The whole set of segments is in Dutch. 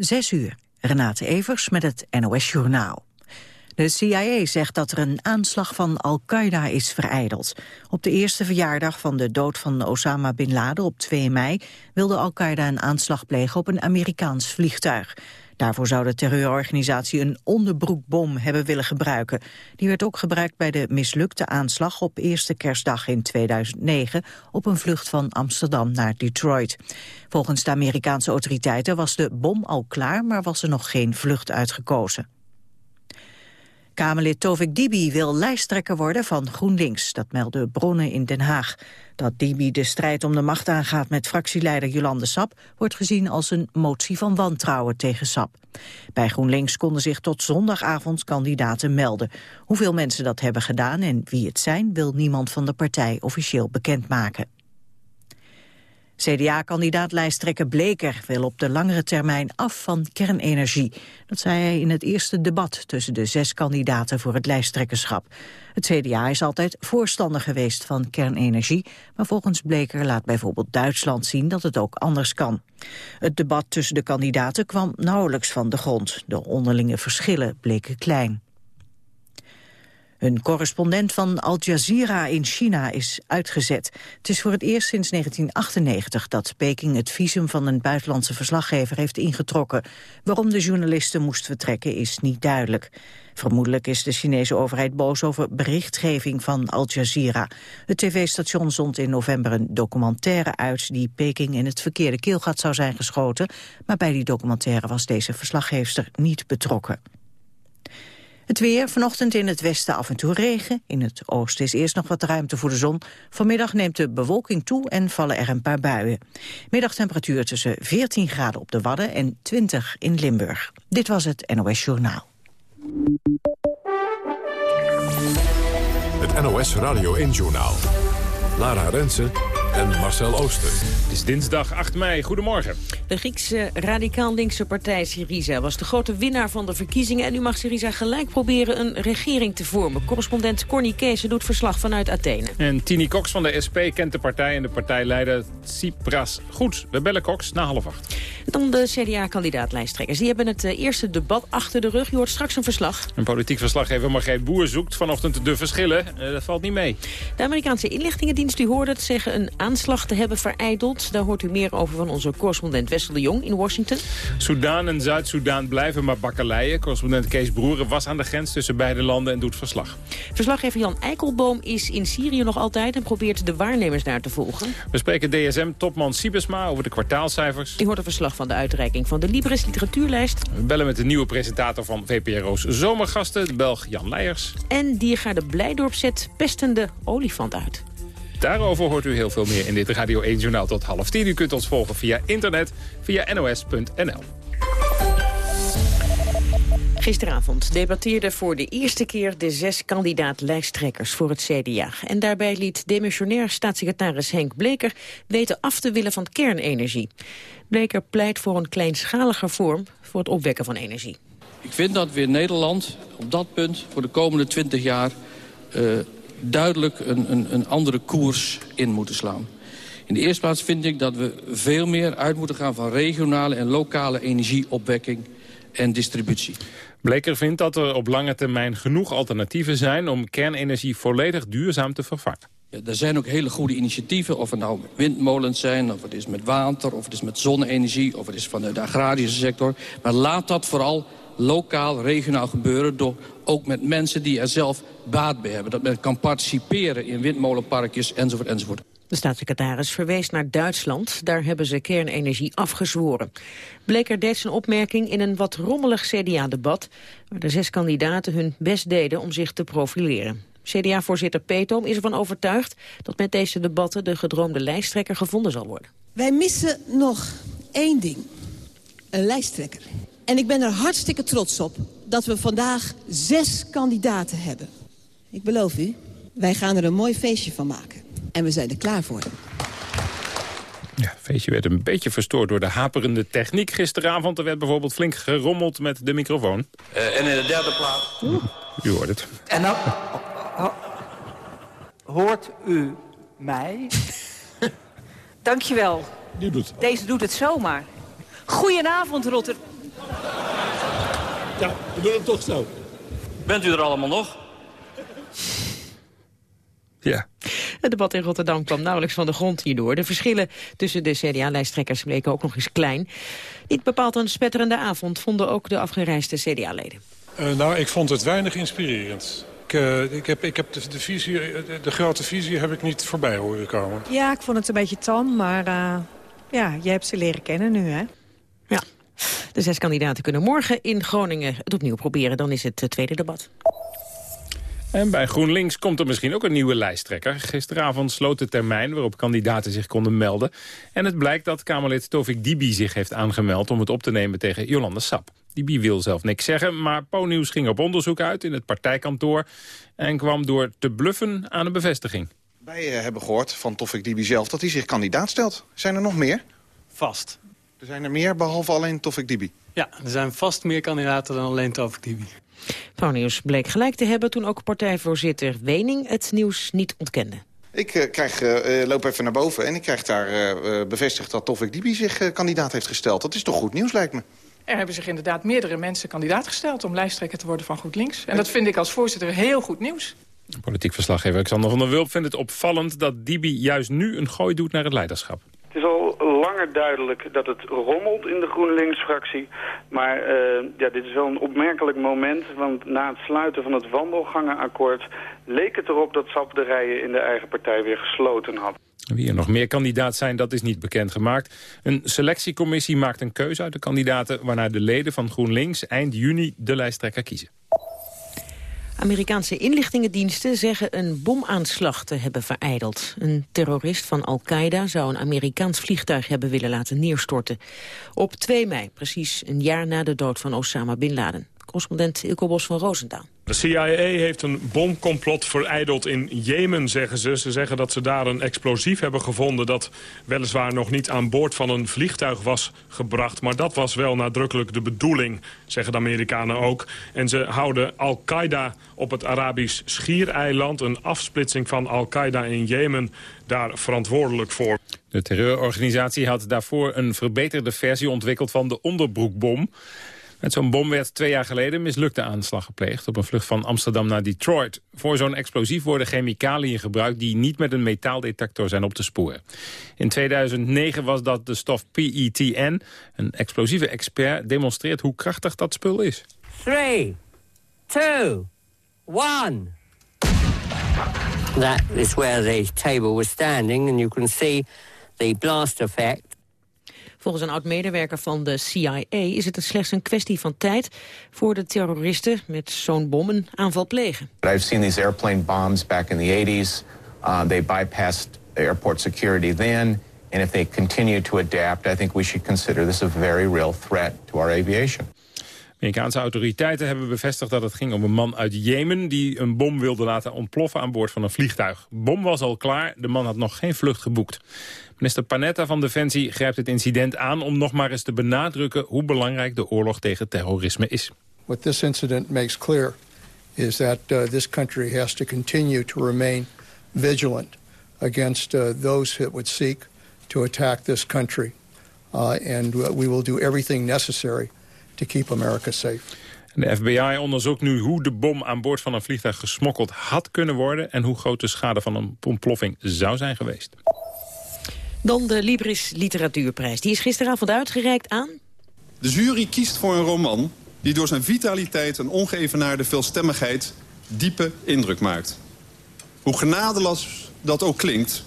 Zes uur. Renate Evers met het NOS Journaal. De CIA zegt dat er een aanslag van Al-Qaeda is vereideld. Op de eerste verjaardag van de dood van Osama Bin Laden op 2 mei... wilde Al-Qaeda een aanslag plegen op een Amerikaans vliegtuig. Daarvoor zou de terreurorganisatie een onderbroekbom hebben willen gebruiken. Die werd ook gebruikt bij de mislukte aanslag op eerste kerstdag in 2009 op een vlucht van Amsterdam naar Detroit. Volgens de Amerikaanse autoriteiten was de bom al klaar, maar was er nog geen vlucht uitgekozen. Kamerlid Tovik Dibi wil lijsttrekker worden van GroenLinks. Dat melden bronnen in Den Haag. Dat Dibi de strijd om de macht aangaat met fractieleider Jolande Sap... wordt gezien als een motie van wantrouwen tegen Sap. Bij GroenLinks konden zich tot zondagavond kandidaten melden. Hoeveel mensen dat hebben gedaan en wie het zijn... wil niemand van de partij officieel bekendmaken. CDA-kandidaat-lijsttrekker Bleker wil op de langere termijn af van kernenergie. Dat zei hij in het eerste debat tussen de zes kandidaten voor het lijsttrekkerschap. Het CDA is altijd voorstander geweest van kernenergie, maar volgens Bleker laat bijvoorbeeld Duitsland zien dat het ook anders kan. Het debat tussen de kandidaten kwam nauwelijks van de grond. De onderlinge verschillen bleken klein. Een correspondent van Al Jazeera in China is uitgezet. Het is voor het eerst sinds 1998 dat Peking het visum van een buitenlandse verslaggever heeft ingetrokken. Waarom de journaliste moest vertrekken is niet duidelijk. Vermoedelijk is de Chinese overheid boos over berichtgeving van Al Jazeera. Het tv-station zond in november een documentaire uit die Peking in het verkeerde keelgat zou zijn geschoten. Maar bij die documentaire was deze verslaggeefster niet betrokken. Het weer, vanochtend in het westen af en toe regen. In het oosten is eerst nog wat ruimte voor de zon. Vanmiddag neemt de bewolking toe en vallen er een paar buien. Middagtemperatuur tussen 14 graden op de Wadden en 20 in Limburg. Dit was het NOS Journaal. Het NOS Radio 1 Journaal. Lara Rensen en Marcel Ooster. Het is dinsdag 8 mei. Goedemorgen. De Griekse radicaal-linkse partij Syriza was de grote winnaar van de verkiezingen... en nu mag Syriza gelijk proberen een regering te vormen. Correspondent Corny Kees doet verslag vanuit Athene. En Tini Cox van de SP kent de partij en de partijleider Tsipras goed. We bellen Cox na half acht. Dan de CDA-kandidaat-lijsttrekkers. Die hebben het eh, eerste debat achter de rug. Je hoort straks een verslag. Een politiek verslaggever Margreet Boer zoekt vanochtend de verschillen. Uh, dat valt niet mee. De Amerikaanse inlichtingendienst, u hoorde het, zeggen een aanslag te hebben vereideld. Daar hoort u meer over van onze correspondent Wessel de Jong in Washington. Soedan en Zuid-Soedan blijven maar bakkeleien. Correspondent Kees Broeren was aan de grens tussen beide landen en doet verslag. Verslaggever Jan Eikelboom is in Syrië nog altijd en probeert de waarnemers daar te volgen. We spreken DSM-topman Sibesma over de kwartaalcijfers. U hoort een verslag van de uitreiking van de Libris literatuurlijst. We bellen met de nieuwe presentator van VPRO's Zomergasten, de Belg Jan Leijers. En Diergaarde Blijdorp zet pestende olifant uit. Daarover hoort u heel veel meer in dit Radio 1 Journaal tot half tien. U kunt ons volgen via internet, via nos.nl. Gisteravond debatteerden voor de eerste keer de zes kandidaat-lijsttrekkers voor het CDA. En daarbij liet demissionair staatssecretaris Henk Bleker weten af te willen van kernenergie. Bleker pleit voor een kleinschalige vorm voor het opwekken van energie. Ik vind dat we in Nederland op dat punt voor de komende twintig jaar... Uh, duidelijk een, een, een andere koers in moeten slaan. In de eerste plaats vind ik dat we veel meer uit moeten gaan... van regionale en lokale energieopwekking en distributie. Bleker vindt dat er op lange termijn genoeg alternatieven zijn... om kernenergie volledig duurzaam te vervangen. Ja, er zijn ook hele goede initiatieven, of het nou windmolens zijn... of het is met water, of het is met zonne-energie... of het is vanuit de agrarische sector. Maar laat dat vooral lokaal, regionaal gebeuren... door ook met mensen die er zelf baat bij hebben. Dat men kan participeren in windmolenparkjes enzovoort enzovoort. De staatssecretaris verwees naar Duitsland. Daar hebben ze kernenergie afgezworen. Bleker deed zijn opmerking in een wat rommelig CDA-debat... waar de zes kandidaten hun best deden om zich te profileren. CDA-voorzitter Peetoom is ervan overtuigd... dat met deze debatten de gedroomde lijsttrekker gevonden zal worden. Wij missen nog één ding. Een lijsttrekker. En ik ben er hartstikke trots op dat we vandaag zes kandidaten hebben. Ik beloof u, wij gaan er een mooi feestje van maken. En we zijn er klaar voor. Ja, het feestje werd een beetje verstoord door de haperende techniek gisteravond. Er werd bijvoorbeeld flink gerommeld met de microfoon. Uh, en in de derde plaats... U hoort het. En dan... hoort u mij? Dankjewel. Die doet Deze doet het zomaar. Goedenavond, Rotterdam. Ja, we doen het toch zo. Bent u er allemaal nog? Ja. Het debat in Rotterdam kwam nauwelijks van de grond hierdoor. De verschillen tussen de CDA-lijsttrekkers bleken ook nog eens klein. Niet bepaald een spetterende avond vonden ook de afgereisde CDA-leden. Uh, nou, ik vond het weinig inspirerend. Ik, uh, ik heb, ik heb de, de, visie, de, de, grote visie heb ik niet voorbij horen komen. Ja, ik vond het een beetje tam, maar uh, ja, je hebt ze leren kennen nu, hè? De zes kandidaten kunnen morgen in Groningen het opnieuw proberen. Dan is het tweede debat. En bij GroenLinks komt er misschien ook een nieuwe lijsttrekker. Gisteravond sloot de termijn waarop kandidaten zich konden melden. En het blijkt dat Kamerlid Tovik Dibi zich heeft aangemeld... om het op te nemen tegen Jolande Sap. Dibi wil zelf niks zeggen, maar Po-nieuws ging op onderzoek uit... in het partijkantoor en kwam door te bluffen aan een bevestiging. Wij uh, hebben gehoord van Tovik Dibi zelf dat hij zich kandidaat stelt. Zijn er nog meer? Vast. Er zijn er meer, behalve alleen Tovik Dibi? Ja, er zijn vast meer kandidaten dan alleen Tovik Dibi. Pauwnieuws bleek gelijk te hebben toen ook partijvoorzitter Wening het nieuws niet ontkende. Ik uh, krijg, uh, loop even naar boven en ik krijg daar uh, bevestigd dat Tofik Dibi zich kandidaat heeft gesteld. Dat is toch goed nieuws, lijkt me. Er hebben zich inderdaad meerdere mensen kandidaat gesteld om lijsttrekker te worden van GroenLinks. En dat vind ik als voorzitter heel goed nieuws. Politiek verslaggever Alexander van der Wulp vindt het opvallend dat Dibi juist nu een gooi doet naar het leiderschap. Het is al duidelijk dat het rommelt in de GroenLinks-fractie. Maar uh, ja, dit is wel een opmerkelijk moment, want na het sluiten van het wandelgangenakkoord... leek het erop dat SAP de rijen in de eigen partij weer gesloten had. Wie er nog meer kandidaat zijn, dat is niet bekendgemaakt. Een selectiecommissie maakt een keuze uit de kandidaten... waarna de leden van GroenLinks eind juni de lijsttrekker kiezen. Amerikaanse inlichtingendiensten zeggen een bomaanslag te hebben vereideld. Een terrorist van Al-Qaeda zou een Amerikaans vliegtuig hebben willen laten neerstorten. Op 2 mei, precies een jaar na de dood van Osama Bin Laden. Correspondent Ilko Bos van Roosendaal. De CIA heeft een bomcomplot vereideld in Jemen, zeggen ze. Ze zeggen dat ze daar een explosief hebben gevonden... dat weliswaar nog niet aan boord van een vliegtuig was gebracht. Maar dat was wel nadrukkelijk de bedoeling, zeggen de Amerikanen ook. En ze houden Al-Qaeda op het Arabisch Schiereiland... een afsplitsing van Al-Qaeda in Jemen, daar verantwoordelijk voor. De terreurorganisatie had daarvoor een verbeterde versie ontwikkeld van de onderbroekbom... Met zo'n bom werd twee jaar geleden mislukte aanslag gepleegd... op een vlucht van Amsterdam naar Detroit. Voor zo'n explosief worden chemicaliën gebruikt... die niet met een metaaldetector zijn op te sporen. In 2009 was dat de stof PETN. Een explosieve expert demonstreert hoe krachtig dat spul is. 3, 2, 1... That is where the table was standing, and you can see the blast effect Volgens een oud-medewerker van de CIA is het slechts een kwestie van tijd... voor de terroristen met zo'n bom een aanval plegen. I've seen these airplane bombs back in the 80s. Uh, they bypassed airport security then. And if they continue to adapt, I think we should consider this a very real threat to our aviation. Amerikaanse autoriteiten hebben bevestigd dat het ging om een man uit Jemen... die een bom wilde laten ontploffen aan boord van een vliegtuig. De bom was al klaar, de man had nog geen vlucht geboekt. Minister Panetta van Defensie grijpt het incident aan... om nog maar eens te benadrukken hoe belangrijk de oorlog tegen terrorisme is. What this incident makes clear is that uh, this country has to continue to remain vigilant against uh, those that would seek to attack this country. Uh, and we will do everything necessary to keep America safe. De FBI onderzoekt nu hoe de bom aan boord van een vliegtuig gesmokkeld had kunnen worden... en hoe groot de schade van een ontploffing zou zijn geweest. Dan de Libris Literatuurprijs. Die is gisteravond uitgereikt aan... De jury kiest voor een roman die door zijn vitaliteit en ongeëvenaarde veelstemmigheid diepe indruk maakt. Hoe genadeloos dat ook klinkt,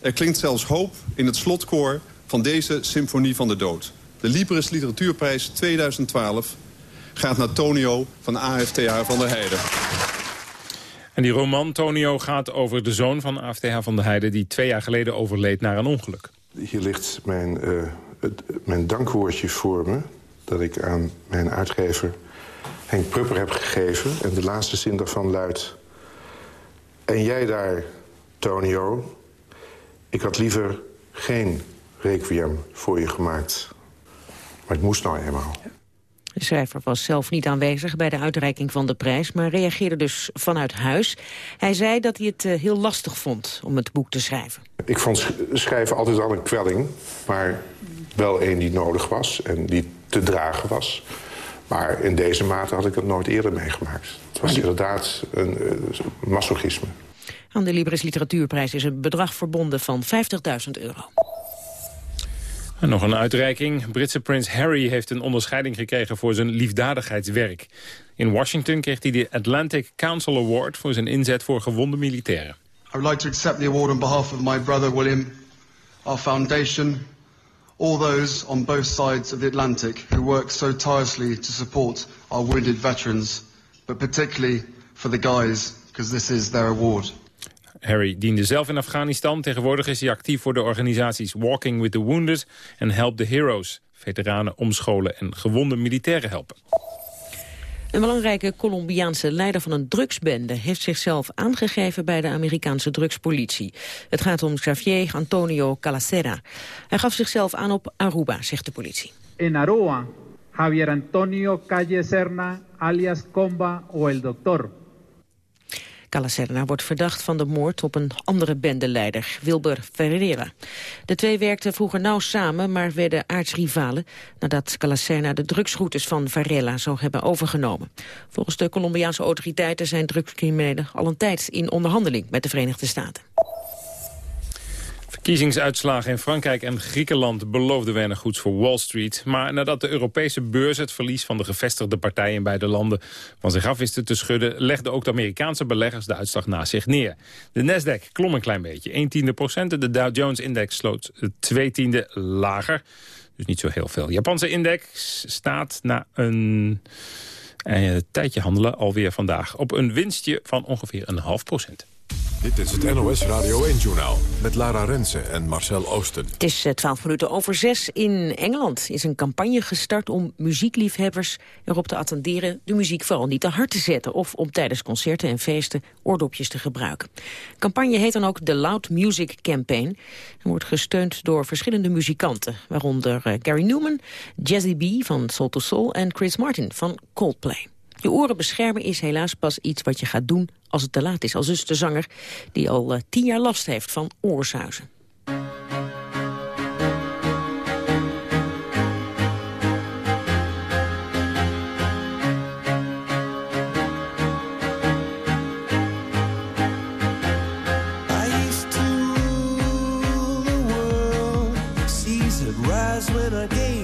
er klinkt zelfs hoop in het slotkoor van deze Symfonie van de Dood. De Libris Literatuurprijs 2012 gaat naar Tonio van AFTH van der Heijden. En die roman, Tonio, gaat over de zoon van AFTH van der Heijden... die twee jaar geleden overleed na een ongeluk. Hier ligt mijn, het, mijn dankwoordje voor me... dat ik aan mijn uitgever Henk Prupper heb gegeven. En de laatste zin daarvan luidt... En jij daar, Tonio, ik had liever geen requiem voor je gemaakt. Maar het moest nou eenmaal. De schrijver was zelf niet aanwezig bij de uitreiking van de prijs... maar reageerde dus vanuit huis. Hij zei dat hij het uh, heel lastig vond om het boek te schrijven. Ik vond schrijven altijd al een kwelling. Maar wel een die nodig was en die te dragen was. Maar in deze mate had ik het nooit eerder meegemaakt. Het was inderdaad een uh, masochisme. Aan de Libris Literatuurprijs is een bedrag verbonden van 50.000 euro. En nog een uitreiking. Britse prins Harry heeft een onderscheiding gekregen voor zijn liefdadigheidswerk. In Washington kreeg hij de Atlantic Council Award voor zijn inzet voor gewonde militairen. I would like to accept the award on behalf of my brother William, our foundation, all those on both sides of the Atlantic who work so tirelessly to support our wounded veterans, but particularly for the guys, because this is their award. Harry diende zelf in Afghanistan. Tegenwoordig is hij actief voor de organisaties Walking with the Wounded en Help the Heroes. Veteranen omscholen en gewonde militairen helpen. Een belangrijke Colombiaanse leider van een drugsbende heeft zichzelf aangegeven bij de Amerikaanse drugspolitie. Het gaat om Xavier Antonio Calacera. Hij gaf zichzelf aan op Aruba, zegt de politie. In Aruba, Javier Antonio Calle Serna, alias Comba o el Doctor, Calacerna wordt verdacht van de moord op een andere bendeleider, Wilber Ferreira. De twee werkten vroeger nauw samen, maar werden aardsrivalen... nadat Calacerna de drugsroutes van Varela zou hebben overgenomen. Volgens de Colombiaanse autoriteiten zijn drugscriminelen al een tijd in onderhandeling met de Verenigde Staten. Verkiezingsuitslagen in Frankrijk en Griekenland beloofden weinig goeds voor Wall Street. Maar nadat de Europese beurs het verlies van de gevestigde partijen in beide landen van zich af wisten te schudden, legden ook de Amerikaanse beleggers de uitslag naast zich neer. De Nasdaq klom een klein beetje, 1 tiende procent. De Dow Jones-index sloot twee tiende lager. Dus niet zo heel veel. Japanse index staat na een eh, tijdje handelen alweer vandaag op een winstje van ongeveer een half procent. Dit is het NOS Radio 1-journaal met Lara Rensen en Marcel Oosten. Het is 12 minuten over 6. In Engeland is een campagne gestart om muziekliefhebbers erop te attenderen de muziek vooral niet te hard te zetten of om tijdens concerten en feesten oordopjes te gebruiken. De campagne heet dan ook de Loud Music Campaign en wordt gesteund door verschillende muzikanten, waaronder eh, Gary Newman, Jazzy B van Soul to Soul en Chris Martin van Coldplay. Je oren beschermen is helaas pas iets wat je gaat doen als het te laat is. Als dus de zanger die al uh, tien jaar last heeft van oorzuizen. when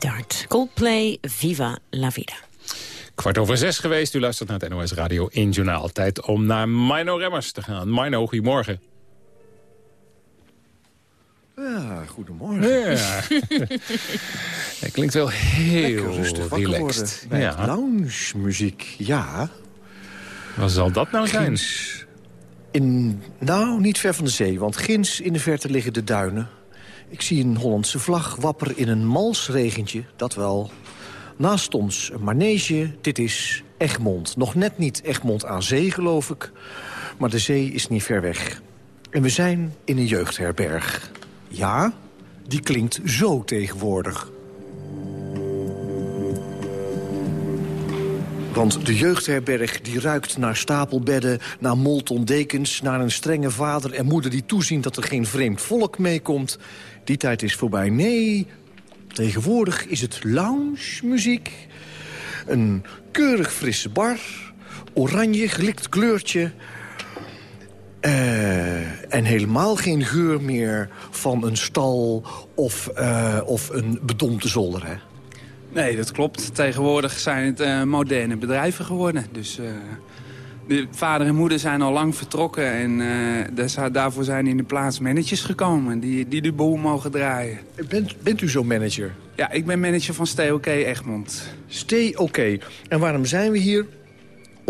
Niet hard. Coldplay, Viva la Vida. Kwart over zes geweest. U luistert naar het NOS Radio 1 Journaal. Tijd om naar Mino Remmers te gaan. Mino, goedemorgen. Ja, goedemorgen. Ja. Klinkt wel heel Lekker rustig relaxed. bij Ja. lounge muziek. Ja. Wat zal dat nou zijn? In, nou, niet ver van de zee, want ginds in de verte liggen de duinen. Ik zie een Hollandse vlag wapperen in een malsregentje, dat wel. Naast ons een manege, dit is Egmond. Nog net niet Egmond aan zee, geloof ik. Maar de zee is niet ver weg. En we zijn in een jeugdherberg. Ja, die klinkt zo tegenwoordig. Want de jeugdherberg die ruikt naar stapelbedden, naar molton dekens... naar een strenge vader en moeder die toezien dat er geen vreemd volk meekomt. Die tijd is voorbij. Nee, tegenwoordig is het lounge muziek. Een keurig frisse bar, oranje gelikt kleurtje... Eh, en helemaal geen geur meer van een stal of, eh, of een bedompte zolder, hè? Nee, dat klopt. Tegenwoordig zijn het eh, moderne bedrijven geworden. Dus eh, de vader en moeder zijn al lang vertrokken. En eh, daarvoor zijn in de plaats managers gekomen die, die de boel mogen draaien. Bent, bent u zo'n manager? Ja, ik ben manager van Stay OK Egmond. Stay oké. En waarom zijn we hier?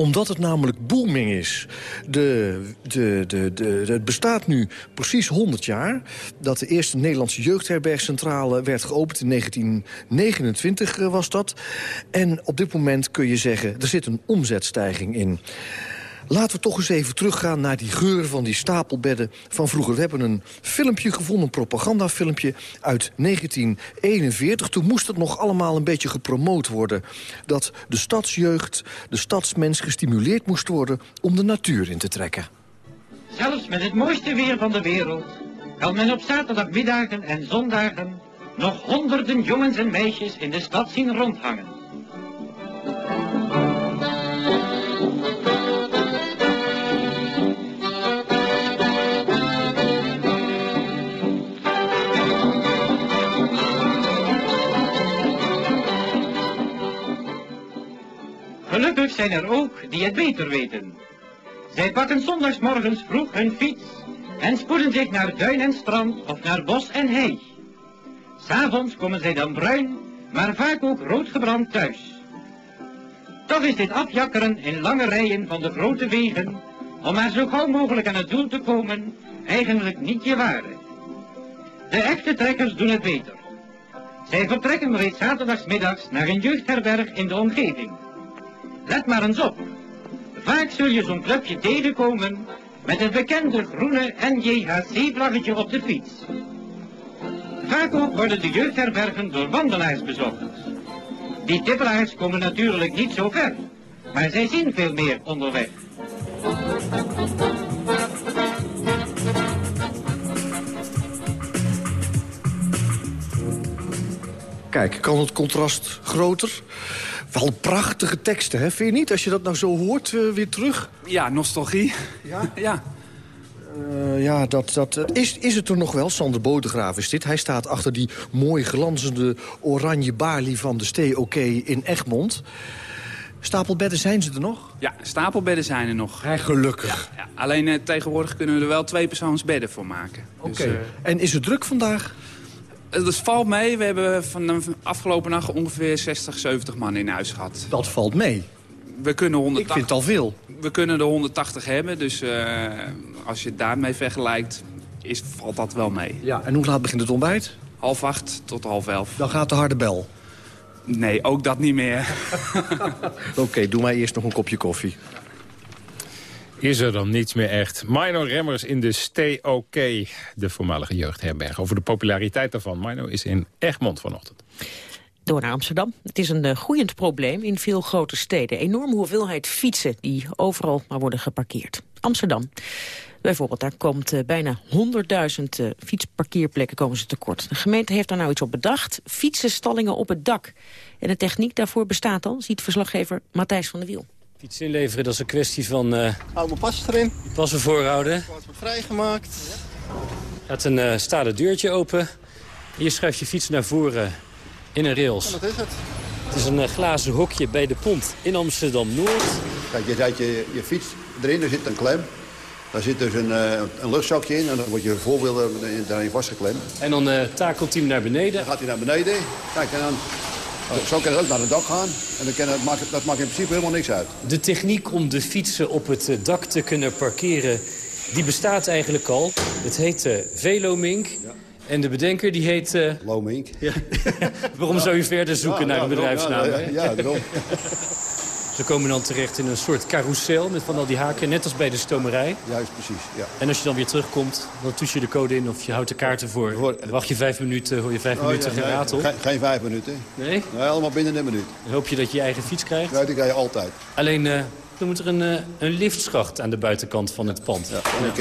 Omdat het namelijk booming is. De, de, de, de, het bestaat nu precies 100 jaar... dat de eerste Nederlandse jeugdherbergcentrale werd geopend in 1929 eh, was dat. En op dit moment kun je zeggen, er zit een omzetstijging in. Laten we toch eens even teruggaan naar die geur van die stapelbedden van vroeger. We hebben een filmpje gevonden, een propagandafilmpje uit 1941. Toen moest het nog allemaal een beetje gepromoot worden. Dat de stadsjeugd, de stadsmens gestimuleerd moest worden om de natuur in te trekken. Zelfs met het mooiste weer van de wereld kan men op zaterdagmiddagen en zondagen nog honderden jongens en meisjes in de stad zien rondhangen. Zijn er ook die het beter weten. Zij pakken zondagsmorgens vroeg hun fiets en spoeden zich naar duin en strand of naar bos en hei. S'avonds komen zij dan bruin, maar vaak ook roodgebrand thuis. Toch is dit afjakkeren in lange rijen van de grote wegen, om maar zo gauw mogelijk aan het doel te komen, eigenlijk niet je ware. De echte trekkers doen het beter. Zij vertrekken reeds zaterdagsmiddags naar een jeugdherberg in de omgeving. Let maar eens op. Vaak zul je zo'n clubje tegenkomen met het bekende groene NJHC-vlaggetje op de fiets. Vaak ook worden de jeugdherbergen door wandelaars bezocht. Die tippelaars komen natuurlijk niet zo ver, maar zij zien veel meer onderweg. Kijk, kan het contrast groter? Wel prachtige teksten, hè? Vind je niet? Als je dat nou zo hoort, eh, weer terug. Ja, nostalgie. Ja? ja. Eh, ja, dat, dat, eh, is, is het er nog wel? Sander Bodegraaf is dit. Hij staat achter die mooi glanzende oranje balie van de Stee OK in Egmond. Stapelbedden zijn ze er nog? Ja, stapelbedden zijn er nog. Gelukkig. Ja, alleen tegenwoordig kunnen we er wel twee persoonsbedden voor maken. Oké. Dus, En is het druk vandaag? Het dus valt mee. We hebben van de afgelopen nacht ongeveer 60, 70 man in huis gehad. Dat valt mee. We kunnen 180, Ik vind het al veel. We kunnen er 180 hebben, dus eh, als je het daarmee vergelijkt, is, valt dat wel mee. Ja, en hoe laat begint het ontbijt? Half acht tot half elf. Dan gaat de harde bel. Nee, ook dat niet meer. Oké, doe mij eerst nog een kopje koffie. Is er dan niets meer echt. Mino Remmers in de Stay OK, de voormalige jeugdherberg. Over de populariteit daarvan. Mino is in Egmond vanochtend. Door naar Amsterdam. Het is een eh, groeiend probleem in veel grote steden. Enorme hoeveelheid fietsen die overal maar worden geparkeerd. Amsterdam. Bijvoorbeeld, daar komt eh, bijna 100.000 eh, fietsparkeerplekken komen ze tekort. De gemeente heeft daar nou iets op bedacht. Fietsenstallingen op het dak. En de techniek daarvoor bestaat al, ziet verslaggever Matthijs van der Wiel. Fiets inleveren, dat is een kwestie van eh Hou mijn pas erin. passen voorhouden. Wordt vrijgemaakt. Gaat een eh stalen deurtje open. Hier schuif je fiets naar voren in een rails. En dat is het. Het is een eh, glazen hokje bij de pont in Amsterdam-Noord. Kijk, je zet je, je fiets erin, er zit een klem. Daar zit dus een, eh, een luchtzakje in en dan wordt je voorbeelden daarin vastgeklemd. En dan eh, takelt hij hem naar beneden. Dan gaat hij naar beneden. Kijk, en dan, zo kan het ook naar het dak gaan. En dan kan het, maakt, dat maakt in principe helemaal niks uit. De techniek om de fietsen op het eh, dak te kunnen parkeren, die bestaat eigenlijk al. Het heet eh, Velomink. En de bedenker die heet... eh, Lomink. Waarom zou u verder zoeken Ja, naar ja, een bedrijfsnaam? ja, ja, daarom. Ze komen dan terecht in een soort carousel met van al die haken, net als bij de stomerij. Juist, precies. Ja. En als je dan weer terugkomt, dan toets je de code in of je houdt de kaarten voor. Wacht je vijf minuten, hoor je vijf Oh, minuten ja, geen nee, ratel. Geen, geen vijf minuten. Nee? Nee, allemaal binnen een minuut. Dan hoop je dat je je eigen fiets krijgt. Ja, die krijg je altijd. Alleen, eh, dan moet er een, eh, een liftschacht aan de buitenkant van het pand.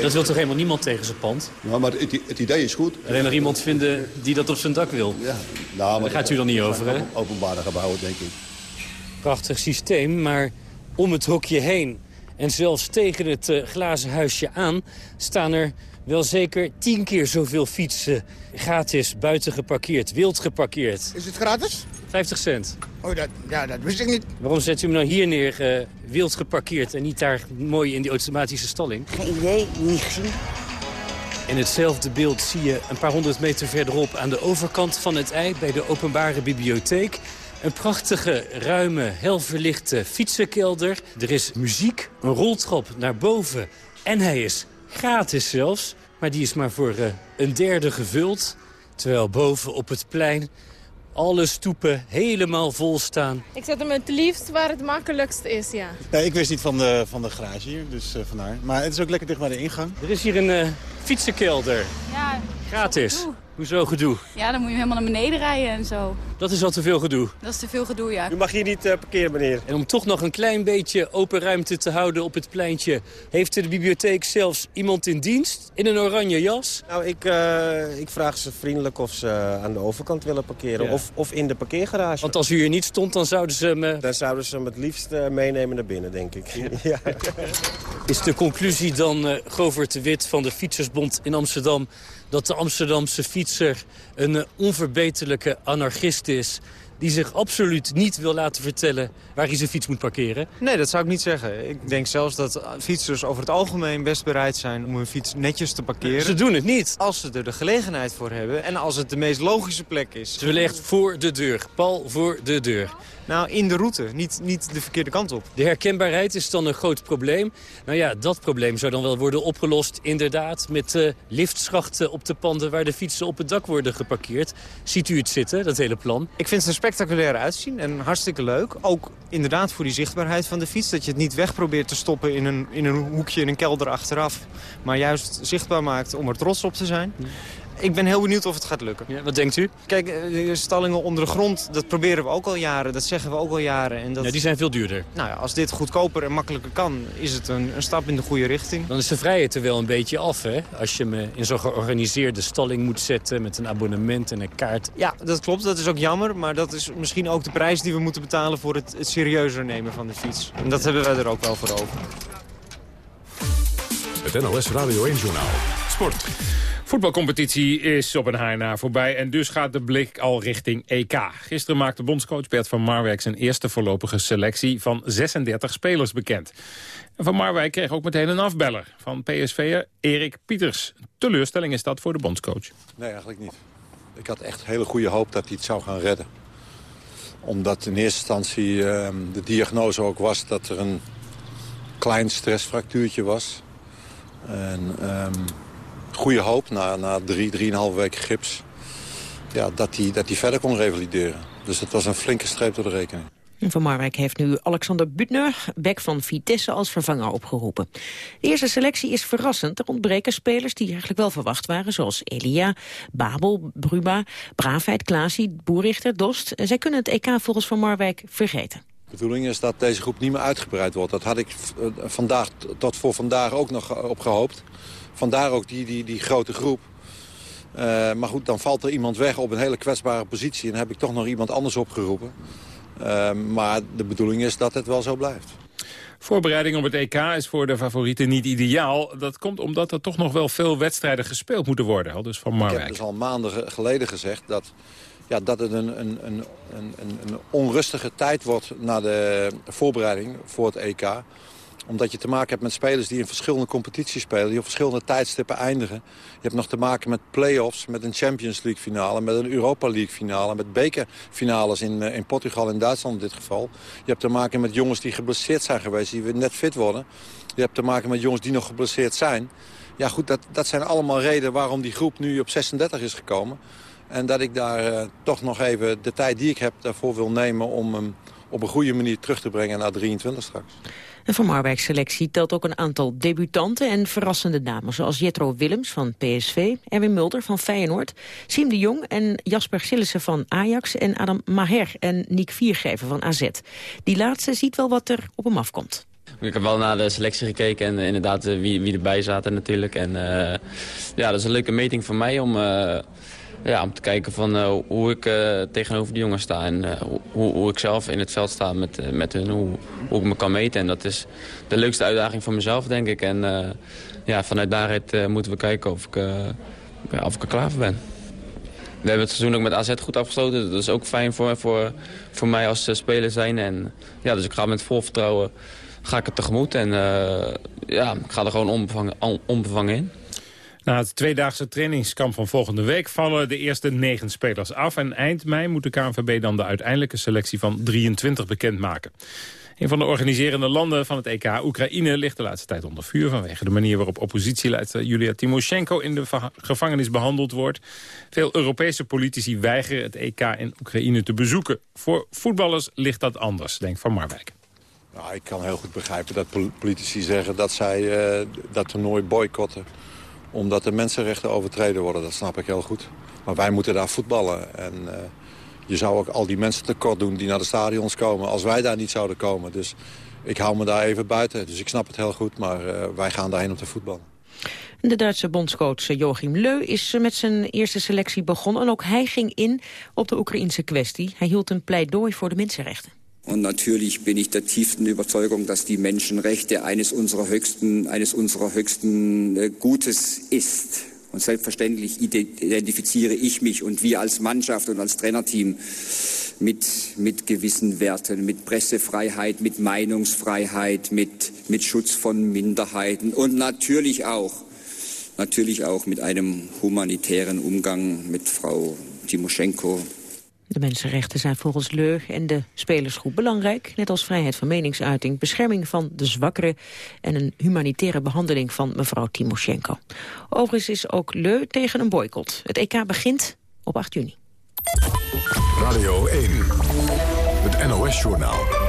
Dat wil toch helemaal niemand tegen zijn pand? Ja, maar het, het idee is goed. Alleen nog iemand vinden die dat op zijn dak wil. Ja. Nou, maar Daar gaat u dan niet over, hè? Openbare gebouwen, denk ik. Prachtig systeem, maar om het hokje heen... en zelfs tegen het eh, glazen huisje aan... staan er wel zeker tien keer zoveel fietsen gratis buiten geparkeerd, wild geparkeerd. Is het gratis? 50 cent. Oh, dat, ja, dat wist ik niet. Waarom zet u hem nou hier neer, eh, wild geparkeerd... en niet daar mooi in die automatische stalling? Geen idee, niet gezien. In hetzelfde beeld zie je een paar honderd meter verderop... aan de overkant van het ei, bij de openbare bibliotheek... een prachtige, ruime, helverlichte fietsenkelder. Er is muziek, een roltrap naar boven. En hij is gratis zelfs, maar die is maar voor eh, een derde gevuld. Terwijl boven op het plein alle stoepen helemaal vol staan. Ik zet hem het liefst waar het makkelijkst is, ja. Nee, ik wist niet van de, van de garage hier, dus eh, vandaar. Maar het is ook lekker dicht bij de ingang. Er is hier een eh, fietsenkelder, Ja, gratis. Hoezo gedoe? ja, dan moet je helemaal naar beneden rijden en zo. Dat is al te veel gedoe. Dat is te veel gedoe, ja. U mag hier niet parkeren, meneer. En om toch nog een klein beetje open ruimte te houden op het pleintje... heeft de bibliotheek zelfs iemand in dienst in een oranje jas. Nou, ik, eh, ik vraag ze vriendelijk of ze aan de overkant willen parkeren. Ja. Of, of in de parkeergarage. Want als u hier niet stond, dan zouden ze hem... eh, Dan zouden ze hem het liefst eh, meenemen naar binnen, denk ik. Ja. Is de conclusie dan, eh Govert de Wit van de Fietsersbond in Amsterdam... dat de Amsterdamse fietser een eh, onverbeterlijke anarchist is... die zich absoluut niet wil laten vertellen waar hij zijn fiets moet parkeren? Nee, dat zou ik niet zeggen. Ik denk zelfs dat fietsers over het algemeen best bereid zijn om hun fiets netjes te parkeren. Ze doen het niet. Als ze er de gelegenheid voor hebben en als het de meest logische plek is. Ze willen echt voor de deur, pal voor de deur. Nou, in de route, niet, niet de verkeerde kant op. De herkenbaarheid is dan een groot probleem. Nou ja, dat probleem zou dan wel worden opgelost inderdaad... met eh, liftschachten op de panden waar de fietsen op het dak worden geparkeerd. Ziet u het zitten, dat hele plan? Ik vind het er spectaculair uitzien en hartstikke leuk. Ook inderdaad voor die zichtbaarheid van de fiets. Dat je het niet weg probeert te stoppen in een, in een hoekje in een kelder achteraf. Maar juist zichtbaar maakt om er trots op te zijn. Ik ben heel benieuwd of het gaat lukken. Ja, wat denkt u? Kijk, eh, de stallingen onder de grond, dat proberen we ook al jaren. Dat zeggen we ook al jaren. En dat... Ja, die zijn veel duurder. Nou ja, als dit goedkoper en makkelijker kan, is het een, een stap in de goede richting. Dan is de vrijheid er wel een beetje af, hè? Als je me in zo'n georganiseerde stalling moet zetten... met een abonnement en een kaart. Ja, dat klopt. Dat is ook jammer. Maar dat is misschien ook de prijs die we moeten betalen... voor het, het serieuzer nemen van de fiets. En dat hebben wij er ook wel voor over. Het NLS Radio 1 Journaal. Sport. Voetbalcompetitie is op een haar na voorbij en dus gaat de blik al richting EK. Gisteren maakte bondscoach Bert van Marwijk zijn eerste voorlopige selectie van 36 spelers bekend. En van Marwijk kreeg ook meteen een afbeller van PSV'er Erik Pieters. Teleurstelling is dat voor de bondscoach. Nee, eigenlijk niet. Ik had echt hele goede hoop dat hij het zou gaan redden. Omdat in eerste instantie ehm, de diagnose ook was dat er een klein stressfractuurtje was. En ehm, goede hoop na, na drie, drieënhalve weken gips... Ja, dat hij dat hij verder kon revalideren. Dus het was een flinke streep door de rekening. En Van Marwijk heeft nu Alexander Butner, bek van Vitesse, als vervanger opgeroepen. De eerste selectie is verrassend. Er ontbreken spelers die eigenlijk wel verwacht waren, zoals Elia, Babel, Bruba, Braafheid, Klaasie, Boerichter, Dost. Zij kunnen het EK volgens Van Marwijk vergeten. De bedoeling is dat deze groep niet meer uitgebreid wordt. Dat had ik eh, vandaag tot voor vandaag ook nog op gehoopt. Vandaar ook die, die, die grote groep. Uh, maar goed, dan valt er iemand weg op een hele kwetsbare positie... en dan heb ik toch nog iemand anders opgeroepen. Uh, maar de bedoeling is dat het wel zo blijft. Voorbereiding op het EK is voor de favorieten niet ideaal. Dat komt omdat er toch nog wel veel wedstrijden gespeeld moeten worden. Al dus van Marwijk. Ik heb dus al maanden geleden gezegd dat, ja, dat het een, een, een, een, een onrustige tijd wordt... na de voorbereiding voor het EK omdat je te maken hebt met spelers die in verschillende competities spelen... die op verschillende tijdstippen eindigen. Je hebt nog te maken met play-offs, met een Champions League finale... met een Europa League finale, met bekerfinales in, in Portugal en Duitsland in dit geval. Je hebt te maken met jongens die geblesseerd zijn geweest, die weer net fit worden. Je hebt te maken met jongens die nog geblesseerd zijn. Ja goed, dat, dat zijn allemaal redenen waarom die groep nu op 36 is gekomen. En dat ik daar uh, toch nog even de tijd die ik heb daarvoor wil nemen... om hem op een goede manier terug te brengen naar 23 straks. De Van Marwijk selectie telt ook een aantal debutanten en verrassende namen... zoals Jetro Willems van PSV, Erwin Mulder van Feyenoord... Siem de Jong en Jasper Sillissen van Ajax... en Adam Maher en Nick Viergever van AZ. Die laatste ziet wel wat er op hem afkomt. Ik heb wel naar de selectie gekeken en inderdaad wie, wie erbij zaten natuurlijk. En uh, ja, dat is een leuke meting voor mij om... ja, om te kijken van, uh, hoe ik uh, tegenover de jongens sta. En uh, hoe, hoe, ik zelf in het veld sta met, met hun. Hoe, hoe ik me kan meten. En dat is de leukste uitdaging voor mezelf, denk ik. En ja, vanuit daaruit moeten we kijken of ik, ja, of ik er klaar voor ben. We hebben het seizoen ook met AZ goed afgesloten. Dat is ook fijn voor, voor, voor mij als speler zijn. En, ja, dus ik ga met vol vertrouwen ga ik het tegemoet. En ja, ik ga er gewoon onbevangen, onbevangen in. Na het tweedaagse trainingskamp van volgende week vallen de eerste negen spelers af. En eind mei moet de KNVB dan de uiteindelijke selectie van 23 bekendmaken. Een van de organiserende landen van het EK, Oekraïne, ligt de laatste tijd onder vuur... vanwege de manier waarop oppositieleider Julia Timoshenko in de gevangenis behandeld wordt. Veel Europese politici weigeren het EK in Oekraïne te bezoeken. Voor voetballers ligt dat anders, denkt Van Marwijk. Nou, ik kan heel goed begrijpen dat politici zeggen dat zij uh, dat toernooi boycotten omdat de mensenrechten overtreden worden, dat snap ik heel goed. Maar wij moeten daar voetballen. En uh, je zou ook al die mensen tekort doen die naar de stadions komen... als wij daar niet zouden komen. Dus ik hou me daar even buiten. Dus ik snap het heel goed, maar uh, wij gaan daarheen om te voetballen. De Duitse bondscoach Joachim Leu is met zijn eerste selectie begonnen. En ook hij ging in op de Oekraïnse kwestie. Hij hield een pleidooi voor de mensenrechten. Und natürlich bin ich der tiefsten Überzeugung, dass die Menschenrechte eines unserer höchsten, eines unserer höchsten äh, Gutes ist. Und selbstverständlich identifiziere ich mich und wir als Mannschaft und als Trainerteam mit, mit gewissen Werten, mit Pressefreiheit, mit Meinungsfreiheit, mit, mit Schutz von Minderheiten und natürlich auch, natürlich auch mit einem humanitären Umgang mit Frau Timoschenko, De mensenrechten zijn volgens Leu en de spelersgroep belangrijk... net als vrijheid van meningsuiting, bescherming van de zwakkeren... en een humanitaire behandeling van mevrouw Timoshenko. Overigens is ook Leu tegen een boycott. Het EK begint op 8 juni. Radio 1, het NOS-journaal.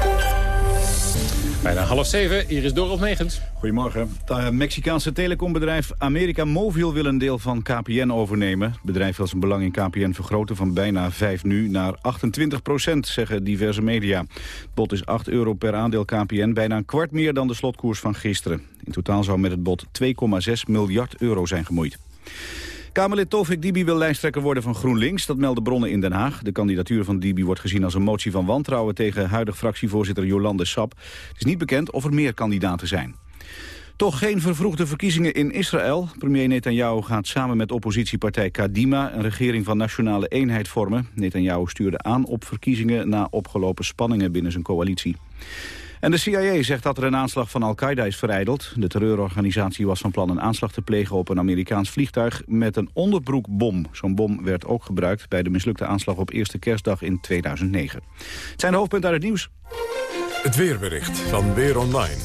Bijna half zeven, hier is Dorot Megens. Goedemorgen. Het Mexicaanse telecombedrijf America Mobil wil een deel van KPN overnemen. Het bedrijf wil zijn belang in KPN vergroten van bijna 5 nu naar 28 procent, zeggen diverse media. Het bod is 8 euro per aandeel KPN, bijna een kwart meer dan de slotkoers van gisteren. In totaal zou met het bod 2,6 miljard euro zijn gemoeid. Kamerlid Tovik Dibi wil lijsttrekker worden van GroenLinks. Dat melden bronnen in Den Haag. De kandidatuur van Dibi wordt gezien als een motie van wantrouwen... tegen huidig fractievoorzitter Jolande Sap. Het is niet bekend of er meer kandidaten zijn. Toch geen vervroegde verkiezingen in Israël. Premier Netanyahu gaat samen met oppositiepartij Kadima... een regering van nationale eenheid vormen. Netanyahu stuurde aan op verkiezingen... na opgelopen spanningen binnen zijn coalitie. En de CIA zegt dat er een aanslag van Al-Qaeda is verijdeld. De terreurorganisatie was van plan een aanslag te plegen op een Amerikaans vliegtuig met een onderbroekbom. Zo'n bom werd ook gebruikt bij de mislukte aanslag op eerste kerstdag in 2009. Het zijn de hoofdpunten uit het nieuws. Het weerbericht van Weer Online.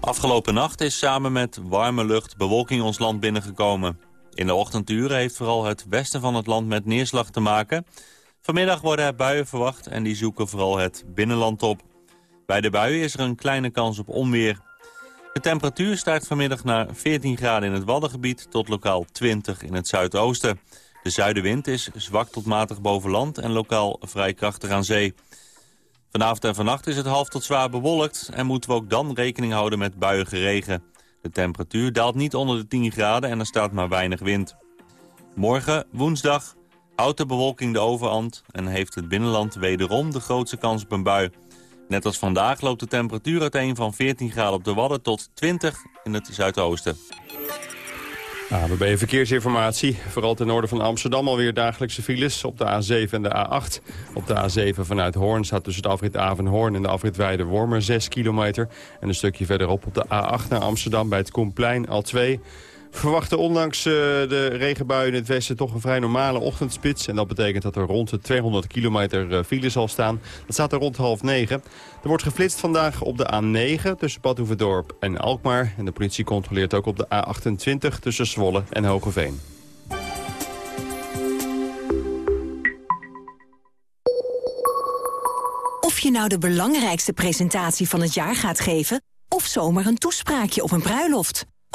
Afgelopen nacht is samen met warme lucht bewolking ons land binnengekomen. In de ochtenduren heeft vooral het westen van het land met neerslag te maken... Vanmiddag worden er buien verwacht en die zoeken vooral het binnenland op. Bij de buien is er een kleine kans op onweer. De temperatuur stijgt vanmiddag naar 14 graden in het Waddengebied tot lokaal 20 in het zuidoosten. De zuidenwind is zwak tot matig boven land en lokaal vrij krachtig aan zee. Vanavond en vannacht is het half tot zwaar bewolkt... en moeten we ook dan rekening houden met buiige regen. De temperatuur daalt niet onder de 10 graden en er staat maar weinig wind. Morgen, woensdag, houdt de bewolking de overhand... en heeft het binnenland wederom de grootste kans op een bui. Net als vandaag loopt de temperatuur uiteen van 14 graden op de Wadden... tot 20 in het zuidoosten. ABB Verkeersinformatie. Vooral ten noorden van Amsterdam alweer dagelijkse files op de A7 en de A8. Op de A7 vanuit Hoorn staat tussen de afrit Avenhoorn en de afrit Weide-Wormer 6 kilometer. En een stukje verderop op de A8 naar Amsterdam bij het Koenplein al 2 verwachten ondanks uh, de regenbuien in het westen toch een vrij normale ochtendspits. En dat betekent dat er rond de 200 kilometer uh, file zal staan. Dat staat er rond half negen. Er wordt geflitst vandaag op de A9 tussen Badhoevedorp en Alkmaar. En de politie controleert ook op de A28 tussen Zwolle en Hogeveen. Of je nou de belangrijkste presentatie van het jaar gaat geven... of zomaar een toespraakje op een bruiloft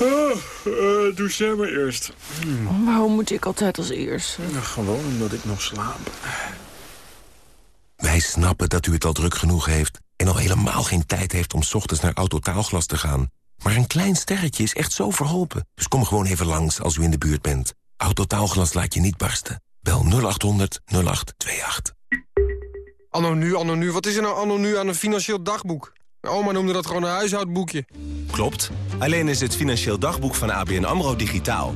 Oh, uh, doe jij maar eerst. Hmm. Waarom moet ik altijd als eerst? Nou, gewoon omdat ik nog slaap. Wij snappen dat u het al druk genoeg heeft... en al helemaal geen tijd heeft om 's ochtends naar Autotaalglas te gaan. Maar een klein sterretje is echt zo verholpen. Dus kom gewoon even langs als u in de buurt bent. Autotaalglas laat je niet barsten. Bel 0800 0828. Anno nu, anno nu. Wat is er nou anno nu aan een financieel dagboek? Oma noemde dat gewoon een huishoudboekje. Klopt. Alleen is het financieel dagboek van ABN AMRO digitaal.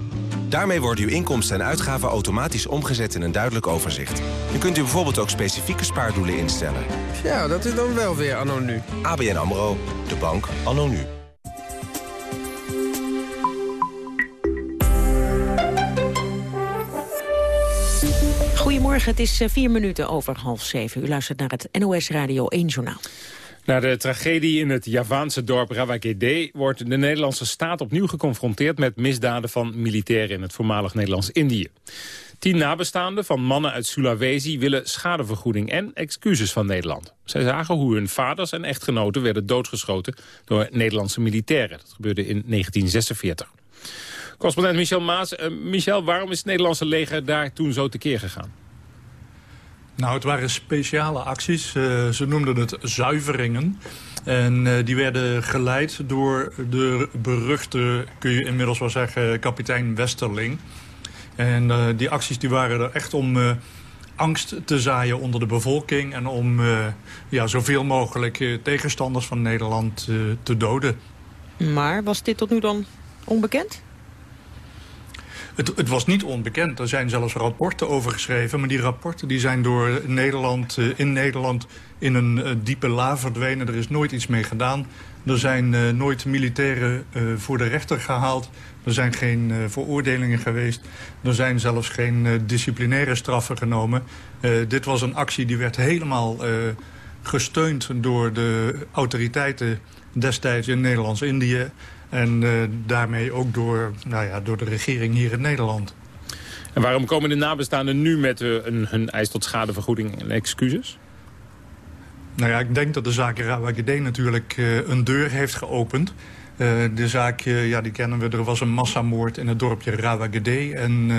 Daarmee worden uw inkomsten en uitgaven automatisch omgezet in een duidelijk overzicht. Nu kunt u bijvoorbeeld ook specifieke spaardoelen instellen. Ja, dat is dan wel weer anno nu. ABN AMRO, de bank anno nu. Goedemorgen, het is vier minuten over half zeven. U luistert naar het NOS Radio 1 Journaal. Na de tragedie in het Javaanse dorp Rawagede wordt de Nederlandse staat opnieuw geconfronteerd met misdaden van militairen in het voormalig Nederlands-Indië. Tien nabestaanden van mannen uit Sulawesi willen schadevergoeding en excuses van Nederland. Zij zagen hoe hun vaders en echtgenoten werden doodgeschoten door Nederlandse militairen. Dat gebeurde in 1946. Correspondent Michel Maas. Uh, Michel, waarom is het Nederlandse leger daar toen zo tekeer gegaan? Nou, het waren speciale acties. Uh, ze noemden het zuiveringen. En uh, die werden geleid door de beruchte, kun je inmiddels wel zeggen, kapitein Westerling. En uh, die acties die waren er echt om angst te zaaien onder de bevolking... en om ja, zoveel mogelijk tegenstanders van Nederland te doden. Maar was dit tot nu dan onbekend? Het, het, was niet onbekend. Er zijn zelfs rapporten over geschreven. Maar die rapporten die zijn door Nederland, uh, in Nederland in een uh, diepe la verdwenen. Er is nooit iets mee gedaan. Er zijn uh, nooit militairen voor de rechter gehaald. Er zijn geen veroordelingen geweest. Er zijn zelfs geen disciplinaire straffen genomen. dit was een actie die werd helemaal gesteund door de autoriteiten destijds in Nederlands-Indië. En uh, daarmee ook door, nou ja, door de regering hier in Nederland. En waarom komen de nabestaanden nu met uh, een, hun eis tot schadevergoeding en excuses? Nou ja, ik denk dat de zaak Rawagede natuurlijk uh, een deur heeft geopend. de zaak, ja, die kennen we. Er was een massamoord in het dorpje Rawagede. En